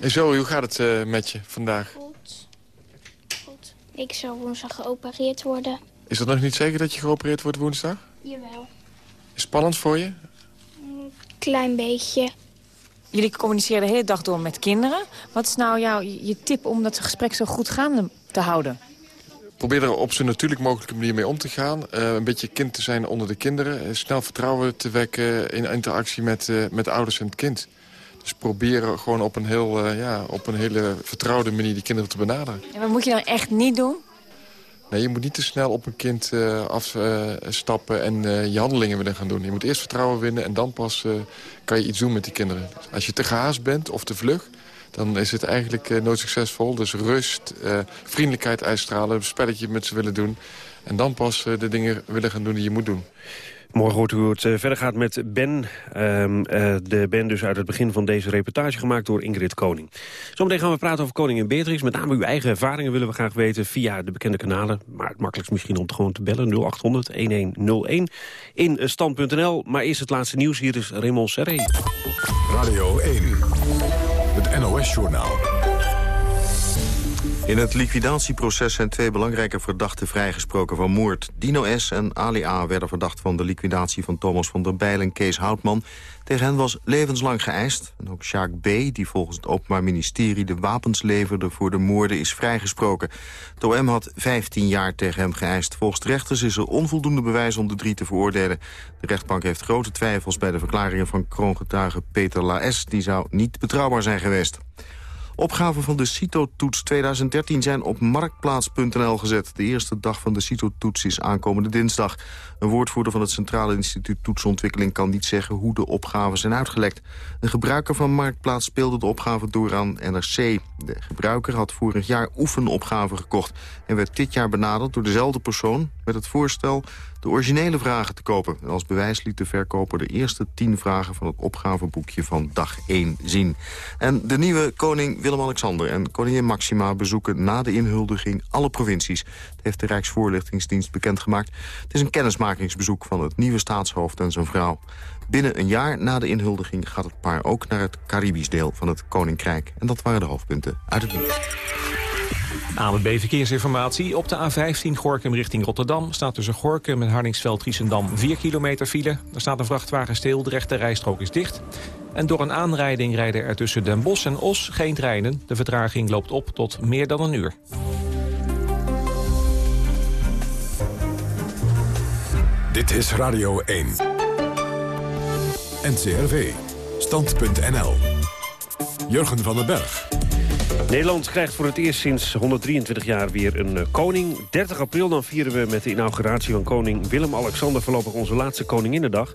En zo, hoe gaat het met je vandaag? Goed. Goed. Ik zal woensdag geopereerd worden. Is dat nog niet zeker dat je geopereerd wordt woensdag? Jawel. Is spannend voor je? Een klein beetje. Jullie communiceren de hele dag door met kinderen. Wat is nou jouw, je tip om dat gesprek zo goed gaande te houden? Probeer er op zo natuurlijk mogelijke manier mee om te gaan. Uh, een beetje kind te zijn onder de kinderen. Uh, snel vertrouwen te wekken in interactie met, uh, met ouders en het kind. Dus proberen gewoon op een, heel, ja, op een hele vertrouwde manier die kinderen te benaderen. En wat moet je dan echt niet doen? Nee, je moet niet te snel op een kind uh, afstappen en uh, je handelingen willen gaan doen. Je moet eerst vertrouwen winnen en dan pas kan je iets doen met die kinderen. Als je te gehaast bent of te vlug, dan is het eigenlijk nooit succesvol. Dus rust, vriendelijkheid uitstralen, een spelletje met ze willen doen. En dan pas de dingen willen gaan doen die je moet doen. Morgen hoort u hoe het verder gaat met Ben. Um, uh, de Ben dus uit het begin van deze reportage gemaakt door Ingrid Koning. Zometeen gaan we praten over koningin Beatrix. Met name uw eigen ervaringen willen we graag weten via de bekende kanalen. Maar het makkelijkst misschien om te gewoon te bellen 0800-1101 in stand.nl. Maar eerst het laatste nieuws. Hier is Raymond Serré. Radio 1, het NOS-journaal. In het liquidatieproces zijn twee belangrijke verdachten vrijgesproken van moord. Dino S. en Ali A. werden verdacht van de liquidatie van Thomas van der Bijl en Kees Houtman. Tegen hen was levenslang geëist. En ook Sjaak B., die volgens het Openbaar Ministerie de wapens leverde voor de moorden, is vrijgesproken. Het OM had 15 jaar tegen hem geëist. Volgens rechters is er onvoldoende bewijs om de drie te veroordelen. De rechtbank heeft grote twijfels bij de verklaringen van kroongetuige Peter Laes. Die zou niet betrouwbaar zijn geweest. Opgaven van de CITO-toets 2013 zijn op marktplaats.nl gezet. De eerste dag van de CITO-toets is aankomende dinsdag. Een woordvoerder van het Centrale Instituut Toetsontwikkeling kan niet zeggen hoe de opgaven zijn uitgelekt. Een gebruiker van Marktplaats speelde de opgave door aan NRC. De gebruiker had vorig jaar oefenopgaven gekocht en werd dit jaar benaderd door dezelfde persoon met het voorstel de originele vragen te kopen. En als bewijs liet de verkoper de eerste tien vragen van het opgaveboekje van dag 1 zien. En de nieuwe koning Willem-Alexander en koningin Maxima bezoeken na de inhuldiging alle provincies. Dat heeft de Rijksvoorlichtingsdienst bekendgemaakt. Het is een kennismakingsbezoek van het nieuwe staatshoofd en zijn vrouw. Binnen een jaar na de inhuldiging gaat het paar ook naar het Caribisch deel van het Koninkrijk. En dat waren de hoofdpunten uit het nieuws. ANWB Verkeersinformatie. Op de A15 Gorkum richting Rotterdam staat tussen Gorkum en Hardingsveld Giessendam 4 kilometer file. Er staat een vrachtwagen stil, de rechte rijstrook is dicht. En door een aanrijding rijden er tussen Den Bosch en Os geen treinen. De vertraging loopt op tot meer dan een uur. Dit is Radio 1. NCRV. Stand.nl. Jurgen van den Berg. Nederland krijgt voor het eerst sinds 123 jaar weer een eh, koning. 30 april dan vieren we met de inauguratie van koning Willem-Alexander... voorlopig onze laatste koninginnedag.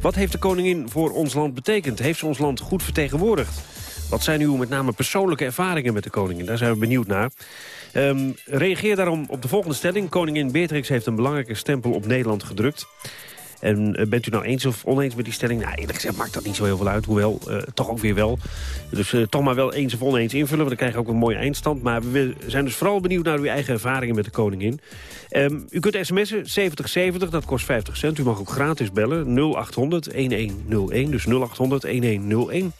Wat heeft de koningin voor ons land betekend? Heeft ze ons land goed vertegenwoordigd? Wat zijn uw met name persoonlijke ervaringen met de koningin? Daar zijn we benieuwd naar. Um, reageer daarom op de volgende stelling. Koningin Beatrix heeft een belangrijke stempel op Nederland gedrukt. En eh, bent u nou eens of oneens met die stelling? Nou, eerlijk gezegd maakt dat niet zo heel veel uit. Hoewel, uh, toch ook weer wel. Dus uh, toch maar wel eens of oneens invullen. Want dan krijg je ook een mooie eindstand. Maar we zijn dus vooral benieuwd naar uw eigen ervaringen met de koningin. Um, u kunt sms'en 7070, dat kost 50 cent. U mag ook gratis bellen 0800 1101. Dus 0800 1101.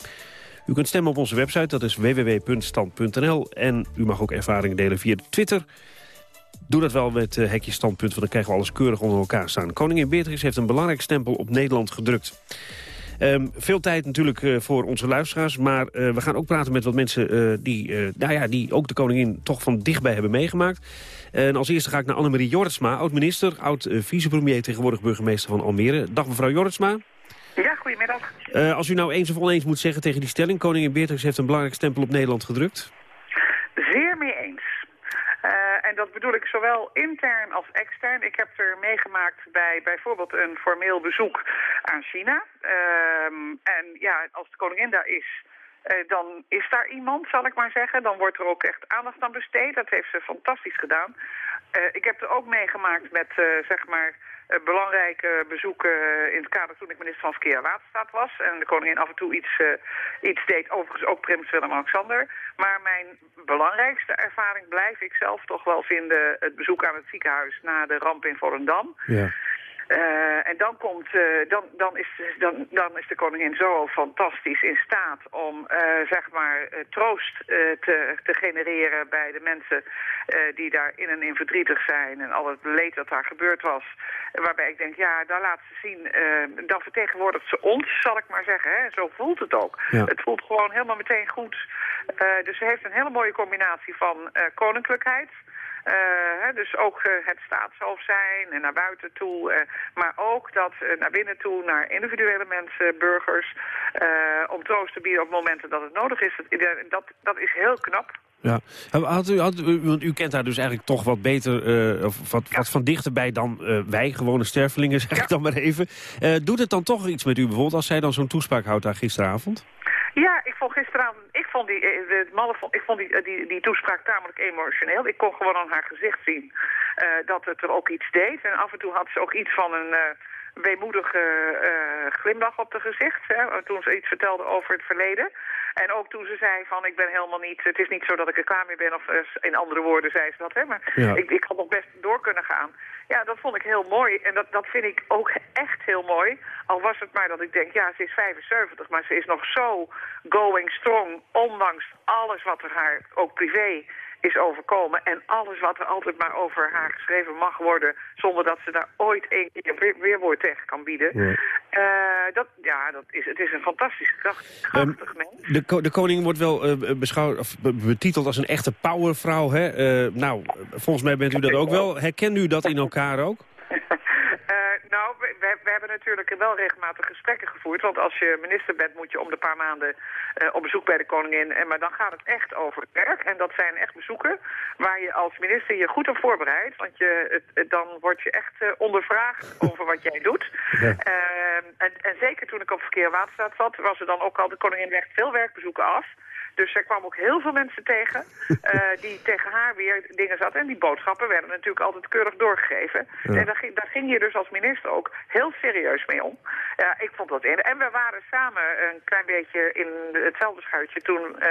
U kunt stemmen op onze website, dat is www.stand.nl. En u mag ook ervaringen delen via Twitter. Doe dat wel met uh, hekje standpunt, want dan krijgen we alles keurig onder elkaar staan. Koningin Beatrix heeft een belangrijk stempel op Nederland gedrukt. Um, veel tijd natuurlijk uh, voor onze luisteraars. Maar uh, we gaan ook praten met wat mensen uh, die, nou ja, die ook de koningin toch van dichtbij hebben meegemaakt. En als eerste ga ik naar Annemarie Jortsma, oud-minister, oud-vicepremier, tegenwoordig burgemeester van Almere. Dag mevrouw Jortsma. Ja, goedemiddag. als u nou eens of oneens moet zeggen tegen die stelling... koningin Beatrix heeft een belangrijk stempel op Nederland gedrukt. Zeer mee eens. Uh, en dat bedoel ik zowel intern als extern. Ik heb er meegemaakt bij bijvoorbeeld een formeel bezoek aan China. Uh, en ja, als de koningin daar is, eh, dan is daar iemand, zal ik maar zeggen. Dan wordt er ook echt aandacht aan besteed. Dat heeft ze fantastisch gedaan. Eh, ik heb er ook meegemaakt met, eh, zeg maar, eh, belangrijke bezoeken in het kader toen ik minister van Verkeer en Waterstaat was. En de koningin af en toe iets, eh, iets deed, overigens ook prins Willem-Alexander. Maar mijn belangrijkste ervaring blijf ik zelf toch wel vinden het bezoek aan het ziekenhuis na de ramp in Volendam. Ja. Eh, en dan, komt, eh, dan, dan, is, dan, dan is de koningin zo fantastisch in staat om eh, zeg maar, troost te, te genereren bij de mensen die daarin en in verdrietig zijn en al het leed dat daar gebeurd was. waarbij ik denk, ja, daar laat ze zien, dan vertegenwoordigt ze ons, zal ik maar zeggen. Hè? Zo voelt het ook. Ja. Het voelt gewoon helemaal meteen goed. Dus ze heeft een hele mooie combinatie van koninklijkheid. Eh, dus ook eh, het staatshoofd zijn en naar buiten toe. eh, maar ook dat naar binnen toe, naar individuele mensen, burgers. om troost te bieden op momenten dat het nodig is. Dat, dat, dat is heel knap. Ja. Had u, had u, want u kent haar dus eigenlijk toch wat beter, of wat, wat van dichterbij dan wij, gewone stervelingen, zeg ik dan maar even. Doet het dan toch iets met u bijvoorbeeld als zij dan zo'n toespraak houdt daar gisteravond? Ja, ik vond gisteravond, ik vond die, eh, de mannen vond, ik vond die, eh, die, die toespraak tamelijk emotioneel. Ik kon gewoon aan haar gezicht zien eh, dat het er ook iets deed. En af en toe had ze ook iets van een weemoedige glimlach op haar gezicht. Hè, toen ze iets vertelde over het verleden. En ook toen ze zei van ik ben helemaal niet, het is niet zo dat ik er klaar mee ben. Of eh, in andere woorden zei ze dat. Hè, maar Ja. ik, ik had nog best door kunnen gaan. Ja, dat vond ik heel mooi. En dat, dat vind ik ook echt heel mooi. Al was het maar dat ik denk, ja, ze is 75, maar ze is nog zo going strong. Ondanks alles wat er haar, ook privé, is overkomen. En alles wat er altijd maar over haar geschreven mag worden... zonder dat ze daar ooit een keer weer, weerwoord tegen kan bieden. Ja. Eh, dat, ja, dat is, het is een fantastisch kracht, krachtig mens. De, ko- de koning wordt wel eh, beschouwd, of be- betiteld als een echte powervrouw. Hè? Eh, nou, volgens mij bent u dat ook wel. Herkent u dat in elkaar ook? We, hebben natuurlijk wel regelmatig gesprekken gevoerd. Want als je minister bent, moet je om de paar maanden eh, op bezoek bij de koningin. En, maar dan gaat het echt over het werk. En dat zijn echt bezoeken waar je als minister je goed op voorbereidt. Want je, het, het- dan word je echt eh, ondervraagd over wat jij doet. Ehm, en, en zeker toen ik op Verkeer Waterstaat zat, was er dan ook al, de koningin legt veel werkbezoeken af. Dus er kwamen ook heel veel mensen tegen eh, die tegen haar weer dingen zaten. En die boodschappen werden natuurlijk altijd keurig doorgegeven. Ja. En daar ging, daar ging je dus als minister ook heel serieus mee om. Ja, ik vond dat in. En we waren samen een klein beetje in hetzelfde schuitje toen eh,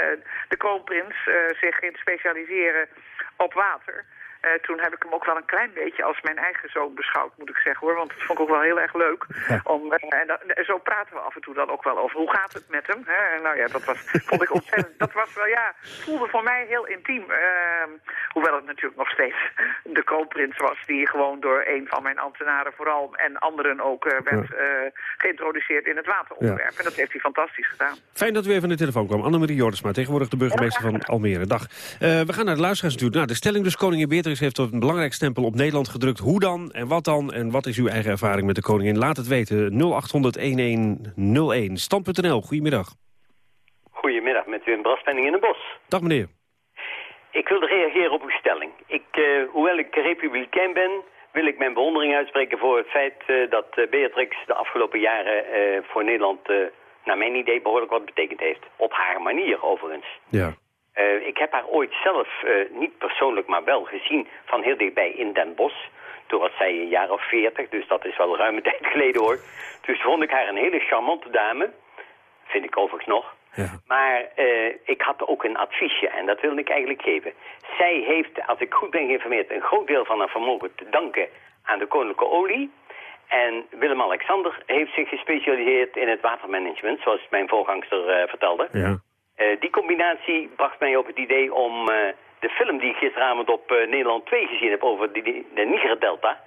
de kroonprins eh, zich ging specialiseren op water. Eh, toen heb ik hem ook wel een klein beetje als mijn eigen zoon beschouwd, moet ik zeggen hoor. Want dat vond ik ook wel heel erg leuk. Om, eh, en, zo praten we af en toe dan ook wel over hoe gaat het met hem. Hè? En nou ja, dat was, vond ik ontzettend. Dat was wel, ja, voelde voor mij heel intiem. Eh, hoewel het natuurlijk nog steeds de kroonprins was die gewoon door een van mijn ambtenaren vooral en anderen ook eh, werd geïntroduceerd in het wateronderwerp. En dat heeft hij fantastisch gedaan. Fijn dat u even aan de telefoon kwam. Annemarie Jordsma, tegenwoordig de burgemeester van Almere. Dag. We gaan naar de luisteraars natuurlijk. Nou, de stelling dus, koningin Beatrix heeft een belangrijk stempel op Nederland gedrukt. Hoe dan en wat dan? En wat is uw eigen ervaring met de koningin? Laat het weten. 0800-1101. Stand.nl, goedemiddag. Goedemiddag, met Wim Braspenning in het bos. Dag meneer. Ik wilde reageren op uw stelling. Ik, eh, hoewel ik republikein ben, wil ik mijn bewondering uitspreken voor het feit eh, dat eh, Beatrix de afgelopen jaren voor Nederland, naar mijn idee, behoorlijk wat betekend heeft. Op haar manier overigens. Ja. Eh, ik heb haar ooit zelf, eh, niet persoonlijk, maar wel gezien van heel dichtbij in Den Bosch. Toen was zij een jaar of veertig, dus dat is wel ruime tijd geleden hoor. Dus vond ik haar een hele charmante dame. Vind ik overigens nog. Maar eh, ik had ook een adviesje en dat wilde ik eigenlijk geven. Zij heeft, als ik goed ben geïnformeerd, een groot deel van haar vermogen te danken aan de koninklijke olie. En Willem-Alexander heeft zich gespecialiseerd in het watermanagement, zoals mijn voorgangster vertelde. Ja. Eh, die combinatie bracht mij op het idee om eh, de film die ik gisteravond op eh, Nederland 2 gezien heb over die, de Niger-delta,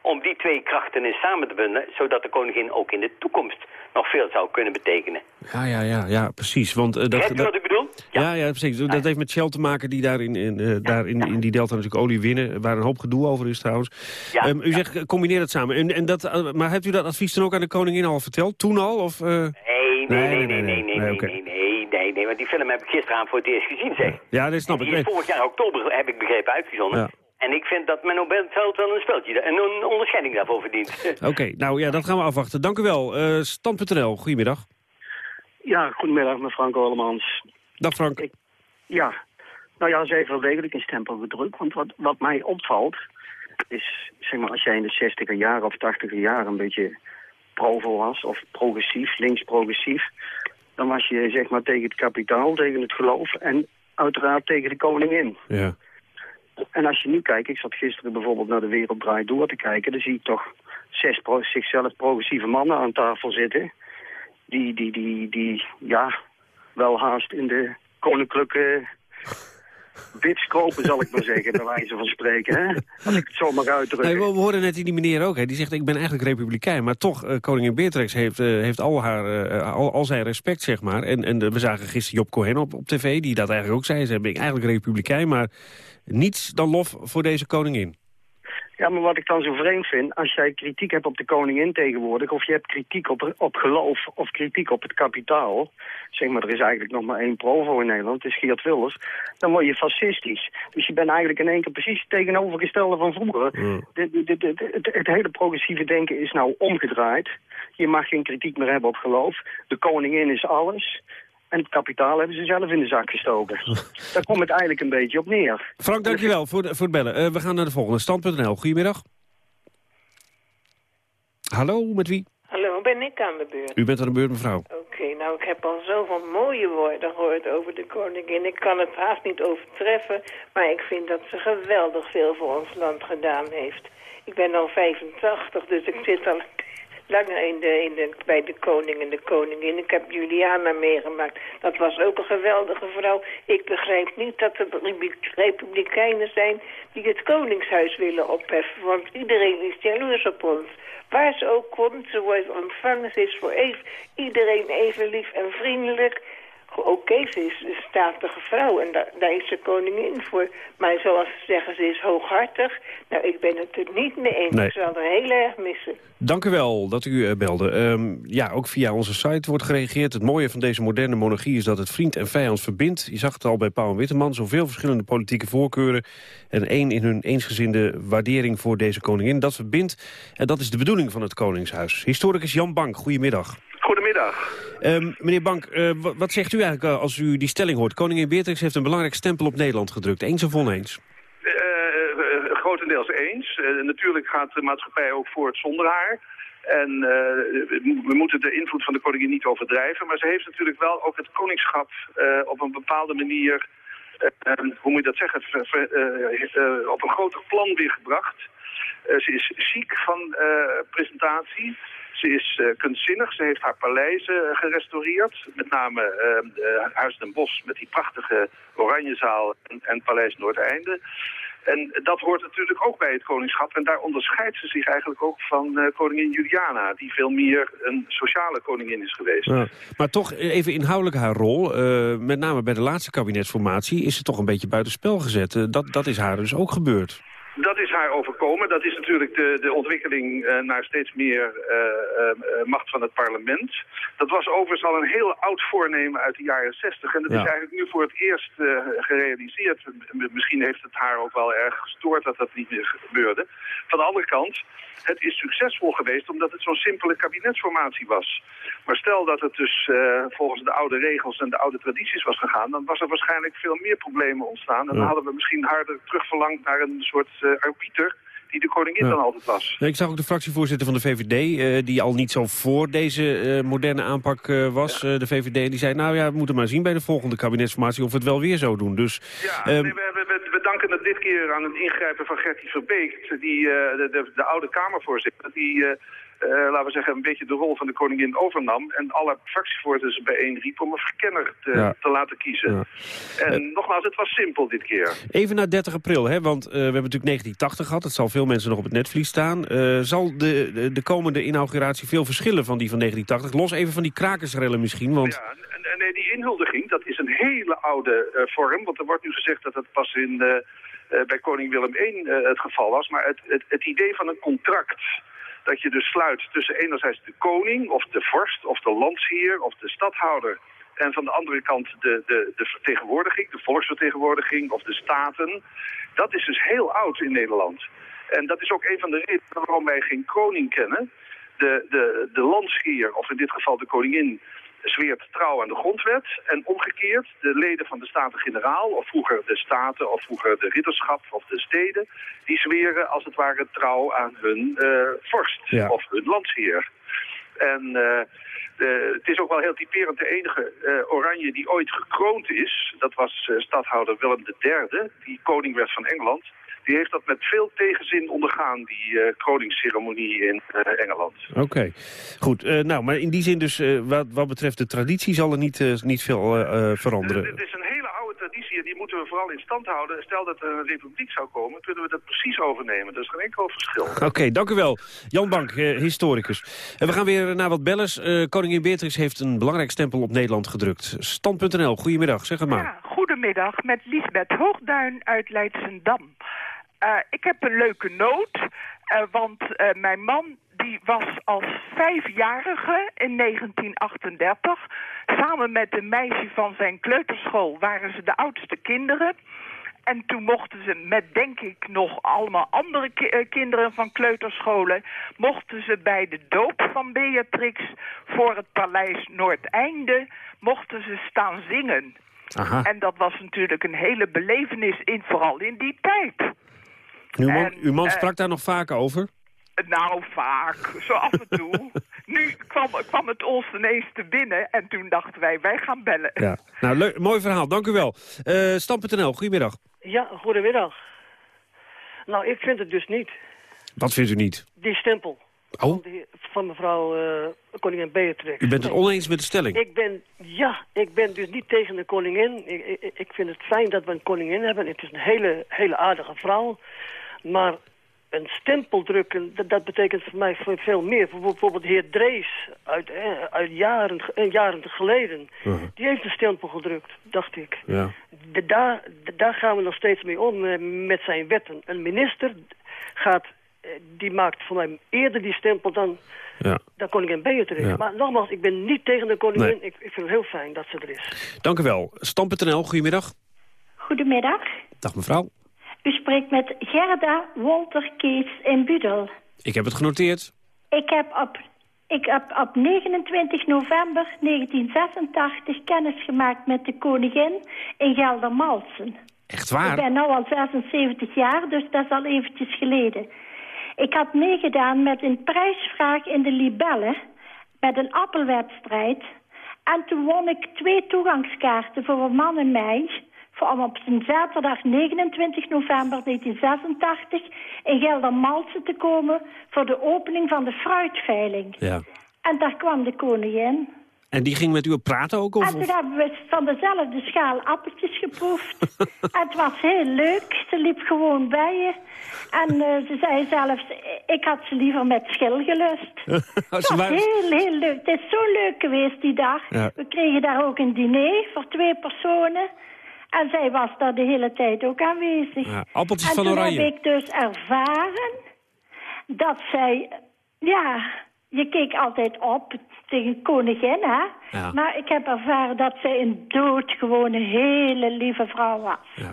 om die twee krachten eens samen te bundelen, zodat de koningin ook in de toekomst nog veel zou kunnen betekenen. Ja, ja, ja, ja precies. Want, dat, dat- wat ik bedoel? ja, ja, precies. Dat heeft met Shell te maken die daar, in, in, daar in, in die delta natuurlijk olie winnen. Waar een hoop gedoe over is trouwens. Ehm, u zegt, combineer het samen. En, en dat, maar hebt u dat advies dan ook aan de koningin al verteld? Toen al? Of? Nee, nee, nee, nee, nee, nee, nee, oké. nee, nee, nee, nee, want die film heb ik gisteravond voor het eerst gezien, zeg. Ja, dat snap ik. Die is Nee. vorig jaar oktober, heb ik begrepen, uitgezonden. Ja. En ik vind dat Menno Bentveld wel een speltje, en een onderscheiding daarvoor verdient. Oké, nou ja, dat gaan we afwachten. Dank u wel. Eh Stand.nl, goedemiddag. Ja, goedemiddag, met Frank Olemans. Dag Frank. Ja, nou ja, ze heeft wel degelijk een stempel gedrukt. Want wat, wat mij opvalt, is, zeg maar, als jij in de 60er jaren of 80er jaren een beetje provo was, of progressief, links-progressief, dan was je, zeg maar, tegen het kapitaal, tegen het geloof en uiteraard tegen de koningin. Ja. En als je nu kijkt, ik zat gisteren bijvoorbeeld naar de Wereld Draait Door te kijken, dan zie ik toch zes pro zichzelf progressieve mannen aan tafel zitten, die, die, die, die, ja, wel haast in de koninklijke bits kopen, zal ik maar zeggen, bij wijze van spreken. Hè? Als ik het zo mag uitdrukken. We hoorden net die meneer ook, hè, die zegt ik ben eigenlijk republikein. Maar toch, eh, koningin Beatrix heeft, eh, heeft al, haar, eh, al, al zijn respect, zeg maar. En, en we zagen gisteren Job Cohen op, op tv, die dat eigenlijk ook zei. Ze ben ik eigenlijk republikein, maar niets dan lof voor deze koningin. Ja, maar wat ik dan zo vreemd vind, als jij kritiek hebt op de koningin tegenwoordig... of je hebt kritiek op, op geloof of kritiek op het kapitaal... zeg maar, er is eigenlijk nog maar één provo in Nederland, het is Geert Wilders... dan word je fascistisch. Dus je bent eigenlijk in één keer precies het tegenovergestelde van vroeger. De, de, de, de- het, het hele progressieve denken is nou omgedraaid. Je mag geen kritiek meer hebben op geloof. De koningin is alles... En het kapitaal hebben ze zelf in de zak gestoken. Daar komt het eigenlijk een beetje op neer. Frank, dankjewel voor, de- voor het bellen. Eh, we gaan naar de volgende. Stand.nl, goedemiddag. Hallo, met wie? Hallo, ben ik aan de beurt? U bent aan de beurt, mevrouw. Oké, nou ik heb al zoveel mooie woorden gehoord over de koningin. Ik kan het haast niet overtreffen, maar ik vind dat ze geweldig veel voor ons land gedaan heeft. Ik ben al 85, dus ik zit al langer in de, in de, bij de koning en de koningin. Ik heb Juliana meegemaakt. Dat was ook een geweldige vrouw. Ik begrijp niet dat er repu- republikeinen zijn die het koningshuis willen opheffen. Want iedereen is jaloers op ons. Waar ze ook komt, ze wordt ontvangen. Ze is voor iedereen even lief en vriendelijk. Oké, ze is een statige vrouw en daar, daar is ze koningin voor. Maar zoals ze zeggen, ze is hooghartig. Nou, ik ben het er niet mee eens. Nee. Ik zal er heel erg missen. Dank u wel dat u eh, belde. Ehm, ja, ook via onze site wordt gereageerd. Het mooie van deze moderne monarchie is dat het vriend en vijand verbindt. Je zag het al bij Pauw en Witteman, zoveel verschillende politieke voorkeuren... en één in hun eensgezinde waardering voor deze koningin. Dat verbindt en dat is de bedoeling van het Koningshuis. Historicus Jan Bank, goedemiddag. Goedemiddag. Ehm, meneer Bank, eh, wa- wat zegt u eigenlijk eh, als u die stelling hoort? Koningin Beatrix heeft een belangrijk stempel op Nederland gedrukt. Eens of oneens? Eh, grotendeels eens. Natuurlijk gaat de maatschappij ook voort zonder haar. En we moeten de invloed van de koningin niet overdrijven. Maar ze heeft natuurlijk wel ook het koningschap op een bepaalde manier... eh, eh, hoe moet je dat zeggen? op een groter plan weer gebracht. Ze is ziek van presentatie. Ze is eh, kunstzinnig. Ze heeft haar paleizen eh, gerestaureerd. Met name eh, Huis den Bosch met die prachtige Oranjezaal en, en Paleis Noordeinde. En dat hoort natuurlijk ook bij het koningschap. En daar onderscheidt ze zich eigenlijk ook van koningin Juliana... die veel meer een sociale koningin is geweest. Maar toch even inhoudelijk haar rol. met name bij de laatste kabinetsformatie is ze toch een beetje buitenspel gezet. Dat, dat is haar dus ook gebeurd. Dat is haar overkomen. Dat is natuurlijk de, de ontwikkeling eh, naar steeds meer eh, eh, macht van het parlement. Dat was overigens al een heel oud voornemen uit de jaren 60. En dat Ja. is eigenlijk nu voor het eerst gerealiseerd. Misschien heeft het haar ook wel erg gestoord dat dat niet meer gebeurde. Van de andere kant, het is succesvol geweest omdat het zo'n simpele kabinetsformatie was. Maar stel dat het dus volgens de oude regels en de oude tradities was gegaan... dan was er waarschijnlijk veel meer problemen ontstaan. En dan hadden we misschien harder terugverlangd naar een soort arbiter... die de koningin Ja. dan altijd was. Ik zag ook de fractievoorzitter van de VVD, eh, die al niet zo voor deze eh, moderne aanpak eh, was. eh, de VVD, die zei, nou ja, we moeten maar zien bij de volgende kabinetsformatie of we het wel weer zo doen. Dus, Ja, ehm, nee, we, we, danken het dit keer aan het ingrijpen van Gertie Verbeek... Die, eh, de, de, de oude Kamervoorzitter, die... eh, eh, laten we zeggen, een beetje de rol van de koningin overnam... en alle fractievoorzitters bijeenriep om een verkenner te, Ja. te laten kiezen. En nogmaals, het was simpel dit keer. Even naar 30 april, hè, want eh, we hebben natuurlijk 1980 gehad. Dat zal veel mensen nog op het netvlies staan. Eh, zal de, de, de komende inauguratie veel verschillen van die van 1980? Los even van die krakersrellen misschien, want... En nee, die inhuldiging, dat is een hele oude eh, vorm. Want er wordt nu gezegd dat dat pas in, eh, eh, bij koning Willem I eh, het geval was. Maar het, het, het idee van een contract dat je dus sluit tussen enerzijds de koning of de vorst of de landsheer of de stadhouder... en van de andere kant de, de, de vertegenwoordiging, de volksvertegenwoordiging of de staten... dat is dus heel oud in Nederland. En dat is ook een van de redenen waarom wij geen koning kennen. De, de, de landsheer, of in dit geval de koningin, zweert trouw aan de grondwet. En omgekeerd, de leden van de Staten-Generaal, of vroeger de Staten, of vroeger de ridderschap of de steden, die zweren als het ware trouw aan hun eh, vorst Ja. of hun landsheer. En eh, de- het is ook wel heel typerend. De enige eh, oranje die ooit gekroond is, dat was stadhouder Willem III, die koning werd van Engeland. Die heeft dat met veel tegenzin ondergaan, die eh, kroningsceremonie in eh, Engeland. Oké, goed. Eh, nou, maar in die zin dus, eh, wat, wat betreft de traditie zal er niet, eh, niet veel veranderen. Het is een hele oude traditie en die moeten we vooral in stand houden. Stel dat er een republiek zou komen, kunnen we dat precies overnemen. Dat is geen enkel verschil. Oké, dank u wel. Jan Bank, historicus. En we gaan weer naar wat bellers. Eh, koningin Beatrix heeft een belangrijk stempel op Nederland gedrukt. Stand.nl, goedemiddag, zeg het maar. Goedemiddag, met Lisbeth Hoogduin uit Leidsendam. Eh, ik heb een leuke noot, eh, want eh, mijn man die was als vijfjarige in 1938... samen met een meisje van zijn kleuterschool waren ze de oudste kinderen... En toen mochten ze met, denk ik, nog allemaal andere ki- kinderen van kleuterscholen... mochten ze bij de doop van Beatrix voor het paleis Noordeinde... mochten ze staan zingen. Aha. En dat was natuurlijk een hele belevenis, in, vooral in die tijd. Uw man, en, uw man eh, sprak daar nog vaak over? Nou, vaak, zo af en toe. nu kwam, kwam het ons ineens te binnen en toen dachten wij, wij gaan bellen. Ja. Nou, leuk, mooi verhaal, dank u wel. Eh Stand.nl, goedemiddag. Ja, goedemiddag. Nou, ik vind het dus niet. Wat vindt u niet? Die stempel Oh, van, de heer- van mevrouw eh, koningin Beatrix. u bent het Nee. oneens met de stelling. Ik ben, ja, ik ben dus niet tegen de koningin. Ik, ik, ik vind het fijn dat we een koningin hebben. Het is een hele, hele aardige vrouw. Maar een stempel drukken, dat, dat betekent voor mij veel- meer. Voor- Bijvoorbeeld de heer Drees uit, eh, uit jaren, eh, jaren geleden. Die heeft een stempel gedrukt, dacht ik. Ja. De- daar, de- daar gaan we nog steeds mee om eh, met zijn wetten. Een minister gaat, die maakt voor mij eerder die stempel dan, Ja. dan koningin Beatrix. Ja. Maar nogmaals, ik ben niet tegen de koningin. Nee. Ik, ik vind het heel fijn dat ze er is. Dank u wel. Stand.nl, goedemiddag. Goedemiddag. Dag mevrouw. U spreekt met Gerda Wolter Kees in Budel. Ik heb het genoteerd. Ik heb op, ik heb op 29 november 1986 kennis gemaakt met de koningin in Geldermalsen. Echt Ik waar? ben nu al 76 jaar, dus dat is al eventjes geleden. Ik had meegedaan met een prijsvraag in de Libelle... met een appelwedstrijd. En toen won ik twee toegangskaarten voor een man en mij... voor om op zaterdag 29 november 1986... in Geldermalsen te komen voor de opening van de fruitveiling. Ja. En daar kwam de koningin. En die ging met u praten ook? Of, En toen hebben we van dezelfde schaal appeltjes geproefd. en het was heel leuk. Ze liep gewoon bij je. En eh, ze zei zelfs, ik had ze liever met schil gelust. Het was waren- heel, heel leuk. Het is zo leuk geweest die dag. Ja. We kregen daar ook een diner voor twee personen. En zij was daar de hele tijd ook aanwezig. Ja, appeltjes en van toen oranje. heb ik dus ervaren dat zij... Ja, je keek altijd op tegen koningin, hè? Ja. Maar ik heb ervaren dat zij een doodgewone, hele lieve vrouw was.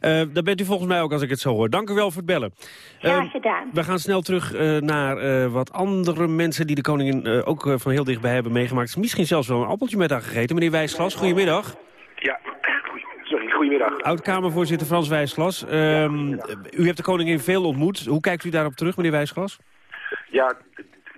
Eh, dat bent u volgens mij ook als ik het zo hoor. Dank u wel voor het bellen. Graag Eh, gedaan. we gaan snel terug eh, naar eh, wat andere mensen die de koningin ook van heel dichtbij hebben meegemaakt. Misschien zelfs wel een appeltje met haar gegeten. Meneer Wijsglas, goedemiddag. Ja, goedemiddag. Oud-Kamervoorzitter Frans Wijsglas. Ehm, U hebt de koningin veel ontmoet. Hoe kijkt u daarop terug, meneer Wijsglas? Ja,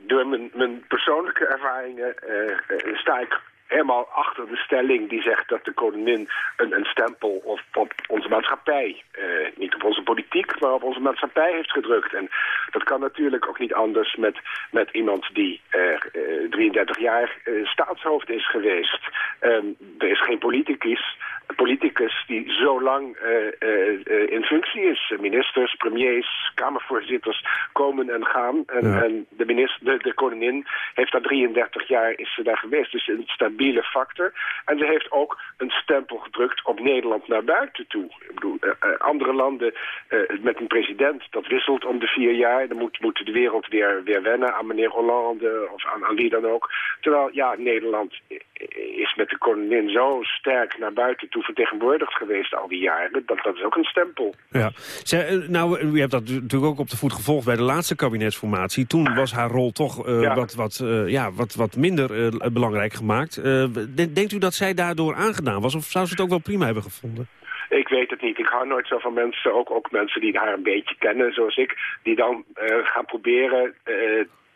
door mijn, mijn persoonlijke ervaringen eh, eh, sta ik helemaal achter de stelling die zegt dat de koningin een, een stempel op, op onze maatschappij, eh, niet op onze politiek, maar op onze maatschappij heeft gedrukt. En dat kan natuurlijk ook niet anders met, met iemand die eh, eh, 33 jaar eh, staatshoofd is geweest. Ehm, er is geen politicus, politicus die zo lang eh, eh, eh, in functie is. Ministers, premiers, kamervoorzitters komen en gaan. En, Ja. en de, minister, de, de koningin heeft daar 33 jaar is ze daar geweest. Dus een stabiele factor. En ze heeft ook een stempel gedrukt op Nederland naar buiten toe. Ik bedoel, andere landen met een president, dat wisselt om de vier jaar. Dan moet, moet de wereld weer, weer wennen aan meneer Hollande of aan, aan wie dan ook. Terwijl, ja, Nederland is met de koningin zo sterk naar buiten toe vertegenwoordigd geweest al die jaren. Dat, dat is ook een stempel. Ja. Zij, eh, nou, u hebt dat natuurlijk ook op de voet gevolgd bij de laatste kabinetsformatie. Toen was haar rol toch eh, Ja. wat, wat, eh, ja, wat, wat minder eh, belangrijk gemaakt. Eh, de- denkt u dat zij daardoor aangedaan was? Of zou ze het ook wel prima hebben gevonden? Ik weet het niet. Ik hou nooit zo van mensen, ook, ook mensen die haar een beetje kennen, zoals ik, die dan eh, gaan proberen eh,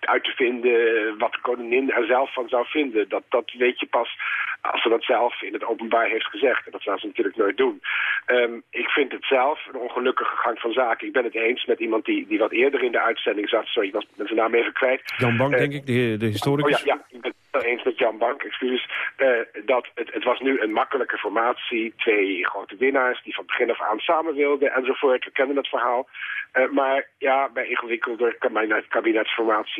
uit te vinden wat de koningin er zelf van zou vinden. Dat, dat weet je pas als ze dat zelf in het openbaar heeft gezegd. En dat zou ze natuurlijk nooit doen. Ehm, ik vind het zelf een ongelukkige gang van zaken. Ik ben het eens met iemand die, die wat eerder in de uitzending zat. Sorry, ik was met zijn naam even kwijt. Jan Bank, Eh, denk ik, de, de historicus. Oh ja, ja, ik ben het eens met Jan Bank, excuses. Eh, dat het, het was nu een makkelijke formatie. Twee grote winnaars die van begin af aan samen wilden enzovoort. We kennen het verhaal. Eh, maar ja, bij ingewikkelder kabinet,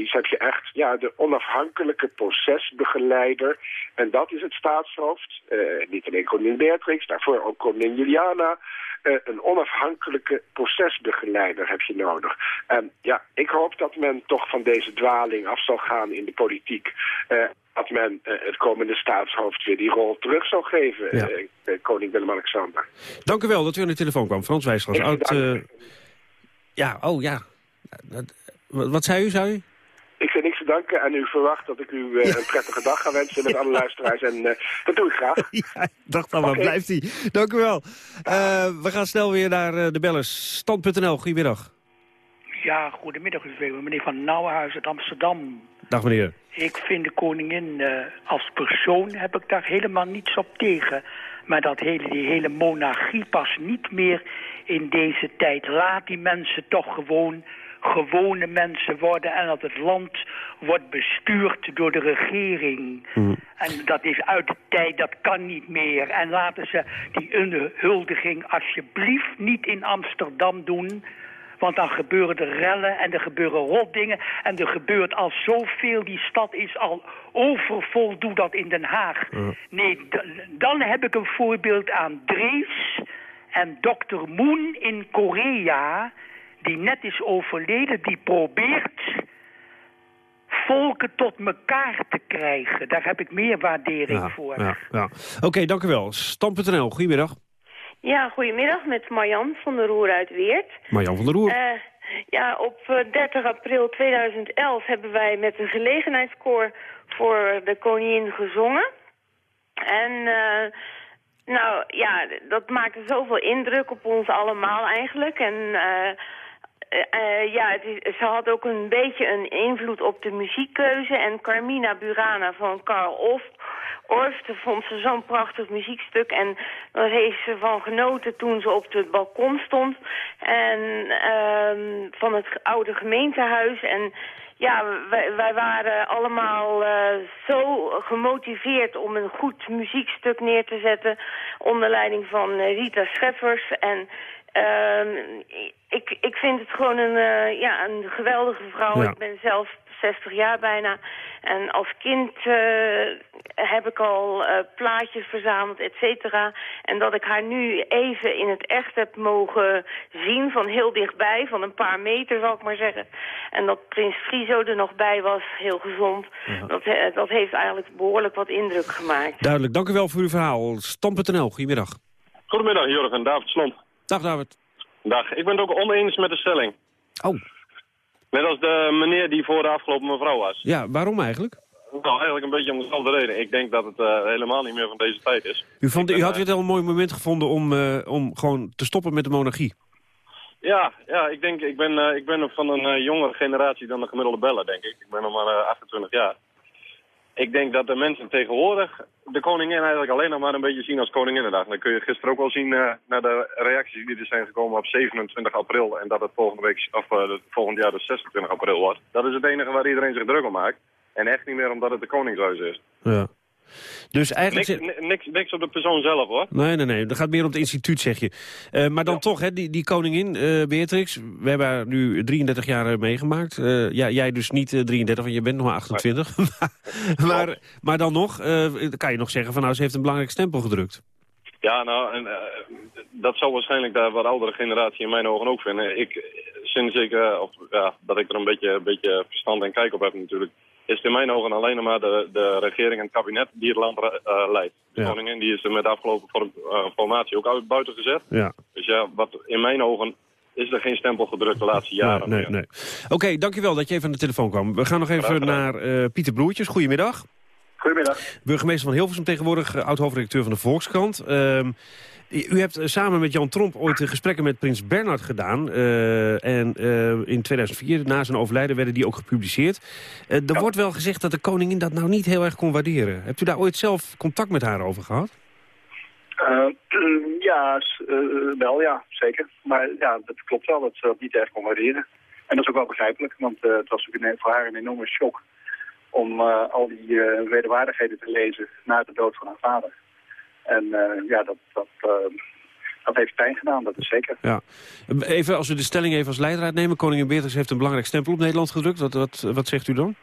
kabinetsformaties heb je echt ja, de onafhankelijke procesbegeleider. En dat is het staatshoofd. Eh, niet alleen koningin Beatrix, daarvoor ook koningin Juliana. Eh, een onafhankelijke procesbegeleider heb je nodig. En ja, ik hoop dat men toch van deze dwaling af zal gaan in de politiek. Eh, dat men het komende staatshoofd weer die rol terug zal geven. Ja. koning Willem-Alexander. Dank u wel dat u aan de telefoon kwam. Frans Wijsglas, oud... ja, oh ja. Dat- Wat wat zei u, zei u? Ik vind niks te danken en u verwacht dat ik u eh, een prettige dag ga wensen met alle luisteraars. En eh, dat doe ik graag. Ja, ik dacht al, waar blijft hij? Dank u wel. Eh, we gaan snel weer naar de bellers. Stand.nl, goedemiddag. Ja, goedemiddag meneer Van Nauwenhuis uit Amsterdam. Dag meneer. Ik vind de koningin eh, als persoon heb ik daar helemaal niets op tegen. Maar dat hele, die hele monarchie past niet meer in deze tijd. Laat die mensen toch gewoon gewone mensen worden en dat het land wordt bestuurd door de regering. En dat is uit de tijd, dat kan niet meer. En laten ze die huldiging alsjeblieft niet in Amsterdam doen. Want dan gebeuren er rellen en er gebeuren rotdingen. En er gebeurt al zoveel. Die stad is al overvol. Doe dat in Den Haag. Nee, dan heb ik een voorbeeld aan Drees en Dr. Moon in Korea... die net is overleden, die probeert volken tot elkaar te krijgen. Daar heb ik meer waardering Ja, voor. ja, ja. Oké, dank u wel. Stand.nl, goedemiddag. Ja, goedemiddag met Marjan van der Roer uit Weert. Marjan van der Roer. Eh, ja, op eh, 30 april 2011 hebben wij met een gelegenheidskoor voor de koningin gezongen. En eh, nou ja, dat maakte zoveel indruk op ons allemaal eigenlijk. En eh, eh, ja, het ze had ook een beetje een invloed op de muziekkeuze. En Carmina Burana van Karl Orff, Orff vond ze zo'n prachtig muziekstuk. En daar heeft ze van genoten toen ze op het balkon stond. En ehm, van het oude gemeentehuis. En ja, wij, waren allemaal eh, zo gemotiveerd om een goed muziekstuk neer te zetten. Onder leiding van Rita Scheffers. En ik, ik vind het gewoon een, eh, ja, een geweldige vrouw. Ja. Ik ben zelf 60 jaar bijna. En als kind eh, heb ik al eh, plaatjes verzameld, et cetera. En dat ik haar nu even in het echt heb mogen zien, van heel dichtbij, van een paar meter zal ik maar zeggen. En dat Prins Friso er nog bij was, heel gezond. Dat, dat heeft eigenlijk behoorlijk wat indruk gemaakt. Duidelijk, dank u wel voor uw verhaal. Stand.nl, goedemiddag. Goedemiddag, Jurgen. David Slomp. Dag, David. Dag. Ik ben het ook oneens met de stelling. Oh. Net als de meneer die voor de afgelopen mevrouw was. Ja, waarom eigenlijk? Nou, eigenlijk een beetje om dezelfde reden. Ik denk dat het eh, helemaal niet meer van deze tijd is. U, vond, u had eh, weer een mooi moment gevonden om, eh, om gewoon te stoppen met de monarchie. Ja, ja ik denk, ik ben, ik ben van een jongere generatie dan de gemiddelde beller, denk ik. Ik ben nog maar eh, 28 jaar. Ik denk dat de mensen tegenwoordig de koningin eigenlijk alleen nog maar een beetje zien als koninginnedag. Dan kun je gisteren ook wel zien eh, naar de reacties die er zijn gekomen op 27 april. En dat het volgende week, of het volgend jaar dus 26 april wordt. Dat is het enige waar iedereen zich druk om maakt. En echt niet meer omdat het de koningshuis is. Ja. Dus eigenlijk... Niks, ni- niks, niks op de persoon zelf hoor. Nee, nee, nee. Dat gaat meer om het instituut, zeg je. Eh, maar dan toch, hè, die, die koningin, eh, Beatrix, we hebben haar nu 33 jaar eh, meegemaakt. Ja, jij dus niet eh, 33, want je bent nog maar 28. maar, maar dan nog, kan je nog zeggen van nou, ze heeft een belangrijk stempel gedrukt. Ja, nou, en, dat zal waarschijnlijk de wat oudere generatie in mijn ogen ook vinden. Ik, sinds ik, of, ja, dat ik er een beetje, een beetje verstand en kijk op heb natuurlijk, is het in mijn ogen alleen maar de, de regering en het kabinet die het land eh, leidt. De Ja. koningin die is er met de afgelopen eh, formatie ook uit buiten gezet. Ja. Dus ja, wat in mijn ogen is er geen stempel gedrukt de laatste jaren. Nee, nee, nee. Oké, dankjewel dat je even aan de telefoon kwam. We gaan nog even naar eh, Pieter Broertjes. Goedemiddag. Goedemiddag. Burgemeester van Hilversum tegenwoordig, eh, oud-hoofdredacteur van de Volkskrant. U hebt eh, samen met Jan Tromp ooit gesprekken met prins Bernhard gedaan. eh, en eh, in 2004, na zijn overlijden, werden die ook gepubliceerd. Eh, er wordt wel gezegd dat de koningin dat nou niet heel erg kon waarderen. Hebt u daar ooit zelf contact met haar over gehad? Eh, ja, wel ja, zeker. Maar ja, dat klopt wel dat ze dat niet erg kon waarderen. En dat is ook wel begrijpelijk, want eh, het was voor haar een enorme shock om eh, al die eh, wederwaardigheden te lezen na de dood van haar vader. En eh, ja, dat, dat, eh, dat heeft pijn gedaan, dat is zeker. Ja. Even, als we de stelling even als leidraad nemen. Koningin Beatrix heeft een belangrijk stempel op Nederland gedrukt. Wat, wat, wat zegt u dan?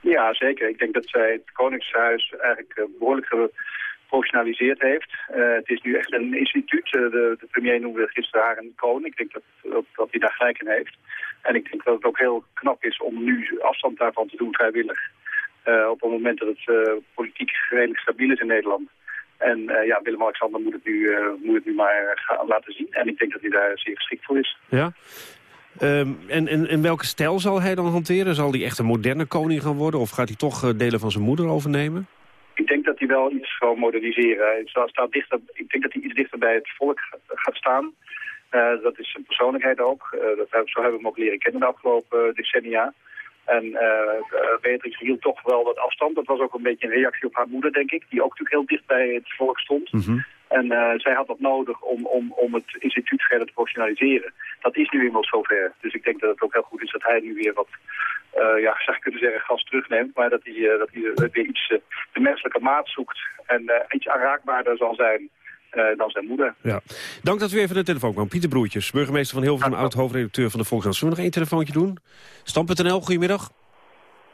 Ja, zeker. Ik denk dat zij het Koningshuis eigenlijk eh, behoorlijk geprofessionaliseerd heeft. Het is nu echt een instituut. De, de premier noemde gisteren haar een koning. Ik denk dat, dat, dat hij daar gelijk in heeft. En ik denk dat het ook heel knap is om nu afstand daarvan te doen vrijwillig. Op het moment dat het politiek redelijk stabiel is in Nederland. En eh, ja, Willem-Alexander moet, het nu, eh, moet het nu maar gaan laten zien. En ik denk dat hij daar zeer geschikt voor is. Ja. Ehm, en, en, en welke stijl zal hij dan hanteren? Zal hij echt een moderne koning gaan worden? Of gaat hij toch eh, delen van zijn moeder overnemen? Ik denk dat hij wel iets zal moderniseren. Hij sta- staat dichter, ik denk dat hij iets dichter bij het volk ga- gaat staan. Dat is zijn persoonlijkheid ook. Dat, hebben- zo hebben we hem ook leren kennen de afgelopen decennia. En eh, Beatrix hield toch wel wat afstand. Dat was ook een beetje een reactie op haar moeder, denk ik. Die ook natuurlijk heel dicht bij het volk stond. En eh, zij had dat nodig om, om, om het instituut verder te professionaliseren. Dat is nu inmiddels zover. Dus ik denk dat het ook heel goed is dat hij nu weer wat, ja, zou je kunnen zeggen, gas terugneemt. Maar dat hij, dat hij weer iets, de menselijke maat zoekt. En iets aanraakbaarder zal zijn dan zijn moeder. Ja. Dank dat u even naar de telefoon kwam. Pieter Broertjes, burgemeester van Hilversum, oud-hoofdredacteur van de Volkskrant. Zullen we nog één telefoontje doen? Stam.nl, goedemiddag.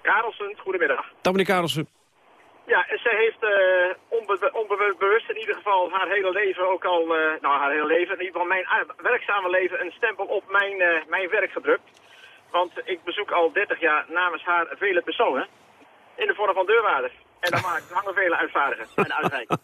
Karelsen, goedemiddag. Dag meneer Karelsen. Ja, en zij heeft eh onbe onbewust in ieder geval haar hele leven ook al, eh, nou haar hele leven, in ieder geval mijn werkzame leven een stempel op mijn, eh, mijn werk gedrukt. Want ik bezoek al 30 jaar namens haar vele personen in de vorm van deurwaarders. En dan maak ik hangen vele uitvaardigen en uitreiken.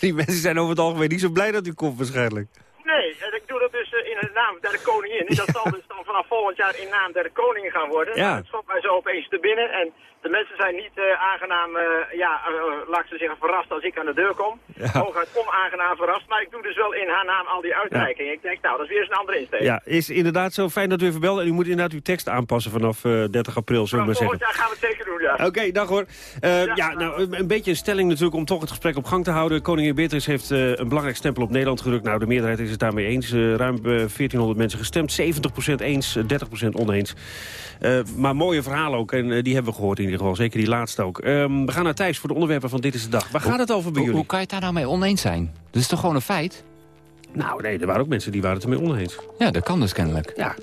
Die mensen zijn over het algemeen niet zo blij dat u komt waarschijnlijk. Nee, en ik doe dat dus eh, in de naam der de koningin. Dat zal dus dan vanaf volgend jaar in naam der de koningin gaan worden. Ja. Het stopt mij zo opeens te binnen. En de mensen zijn niet eh, aangenaam, eh, ja, eh, laat ze zeggen, verrast als ik aan de deur kom. Ja. Hooguit onaangenaam verrast. Maar ik doe dus wel in haar naam al die uitreikingen. Ik denk, nou, dat is weer eens een andere insteek. Ja, is inderdaad zo fijn dat u even belde. En u moet inderdaad uw tekst aanpassen vanaf eh, 30 april, zullen we maar Volgend zeggen. jaar gaan we het zeker doen, ja. Oké, dag hoor. Eh, ja, nou, een, een beetje een stelling natuurlijk om toch het gesprek op gang te houden. Koningin Beatrix heeft een belangrijk stempel op Nederland gedrukt. Nou, de meerderheid is het daarmee eens. Eh, ruim eh, 1400 mensen gestemd. 70% eens, eh, 30% oneens. Eh, maar mooie verhalen ook. En eh, die hebben we gehoord in ieder geval. Zeker die laatste ook. Ehm, we gaan naar Thijs voor de onderwerpen van Dit is de Dag. Waar gaat het over bij Hoe, jullie? hoe kan je het daar nou mee oneens zijn? Dat is toch gewoon een feit? Nou, nee, er waren ook mensen die waren het ermee oneens. Ja, dat kan dus kennelijk. Ja,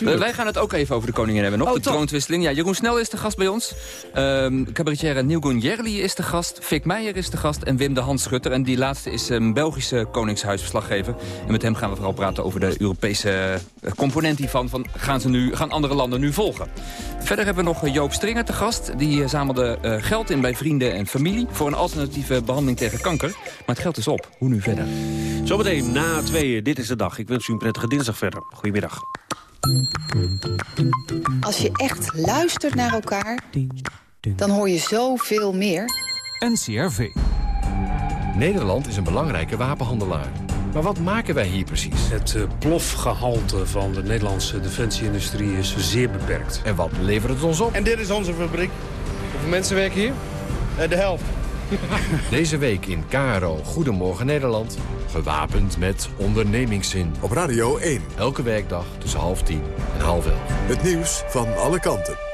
wij gaan het ook even over de koningin hebben nog, Oh, de toch? troonwisseling. Ja, Jeroen Snel is de gast bij ons. Ehm cabaretier Nielgun Jerli is de gast. Fik Meijer is de gast. En Wim de Hanschutter. En die laatste is een Belgische koningshuisverslaggever. En met hem gaan we vooral praten over de Europese eh, component hiervan. Van, gaan, ze nu, gaan andere landen nu volgen? Verder hebben we nog eh, Joop Stringer te gast. Die eh, zamelde eh, geld in bij vrienden en familie... voor een alternatieve behandeling tegen kanker. Maar het geld is op. Hoe nu verder? Zometeen na tweeën, dit is de dag. Ik wens u een prettige dinsdag verder. Goedemiddag. Als je echt luistert naar elkaar, dan hoor je zoveel meer. NCRV. Nederland is een belangrijke wapenhandelaar. Maar wat maken wij hier precies? Het eh, plofgehalte van de Nederlandse defensieindustrie is zeer beperkt. En wat levert het ons op? En dit is onze fabriek. Hoeveel mensen werken hier? Eh, de helft. Deze week in KRO Goedemorgen Nederland. Gewapend met ondernemingszin. Op Radio 1. Elke werkdag tussen half tien en half elf. Het nieuws van alle kanten.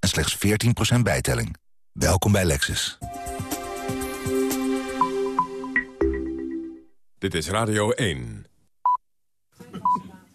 en slechts 14% bijtelling. Welkom bij Lexus. Dit is Radio 1.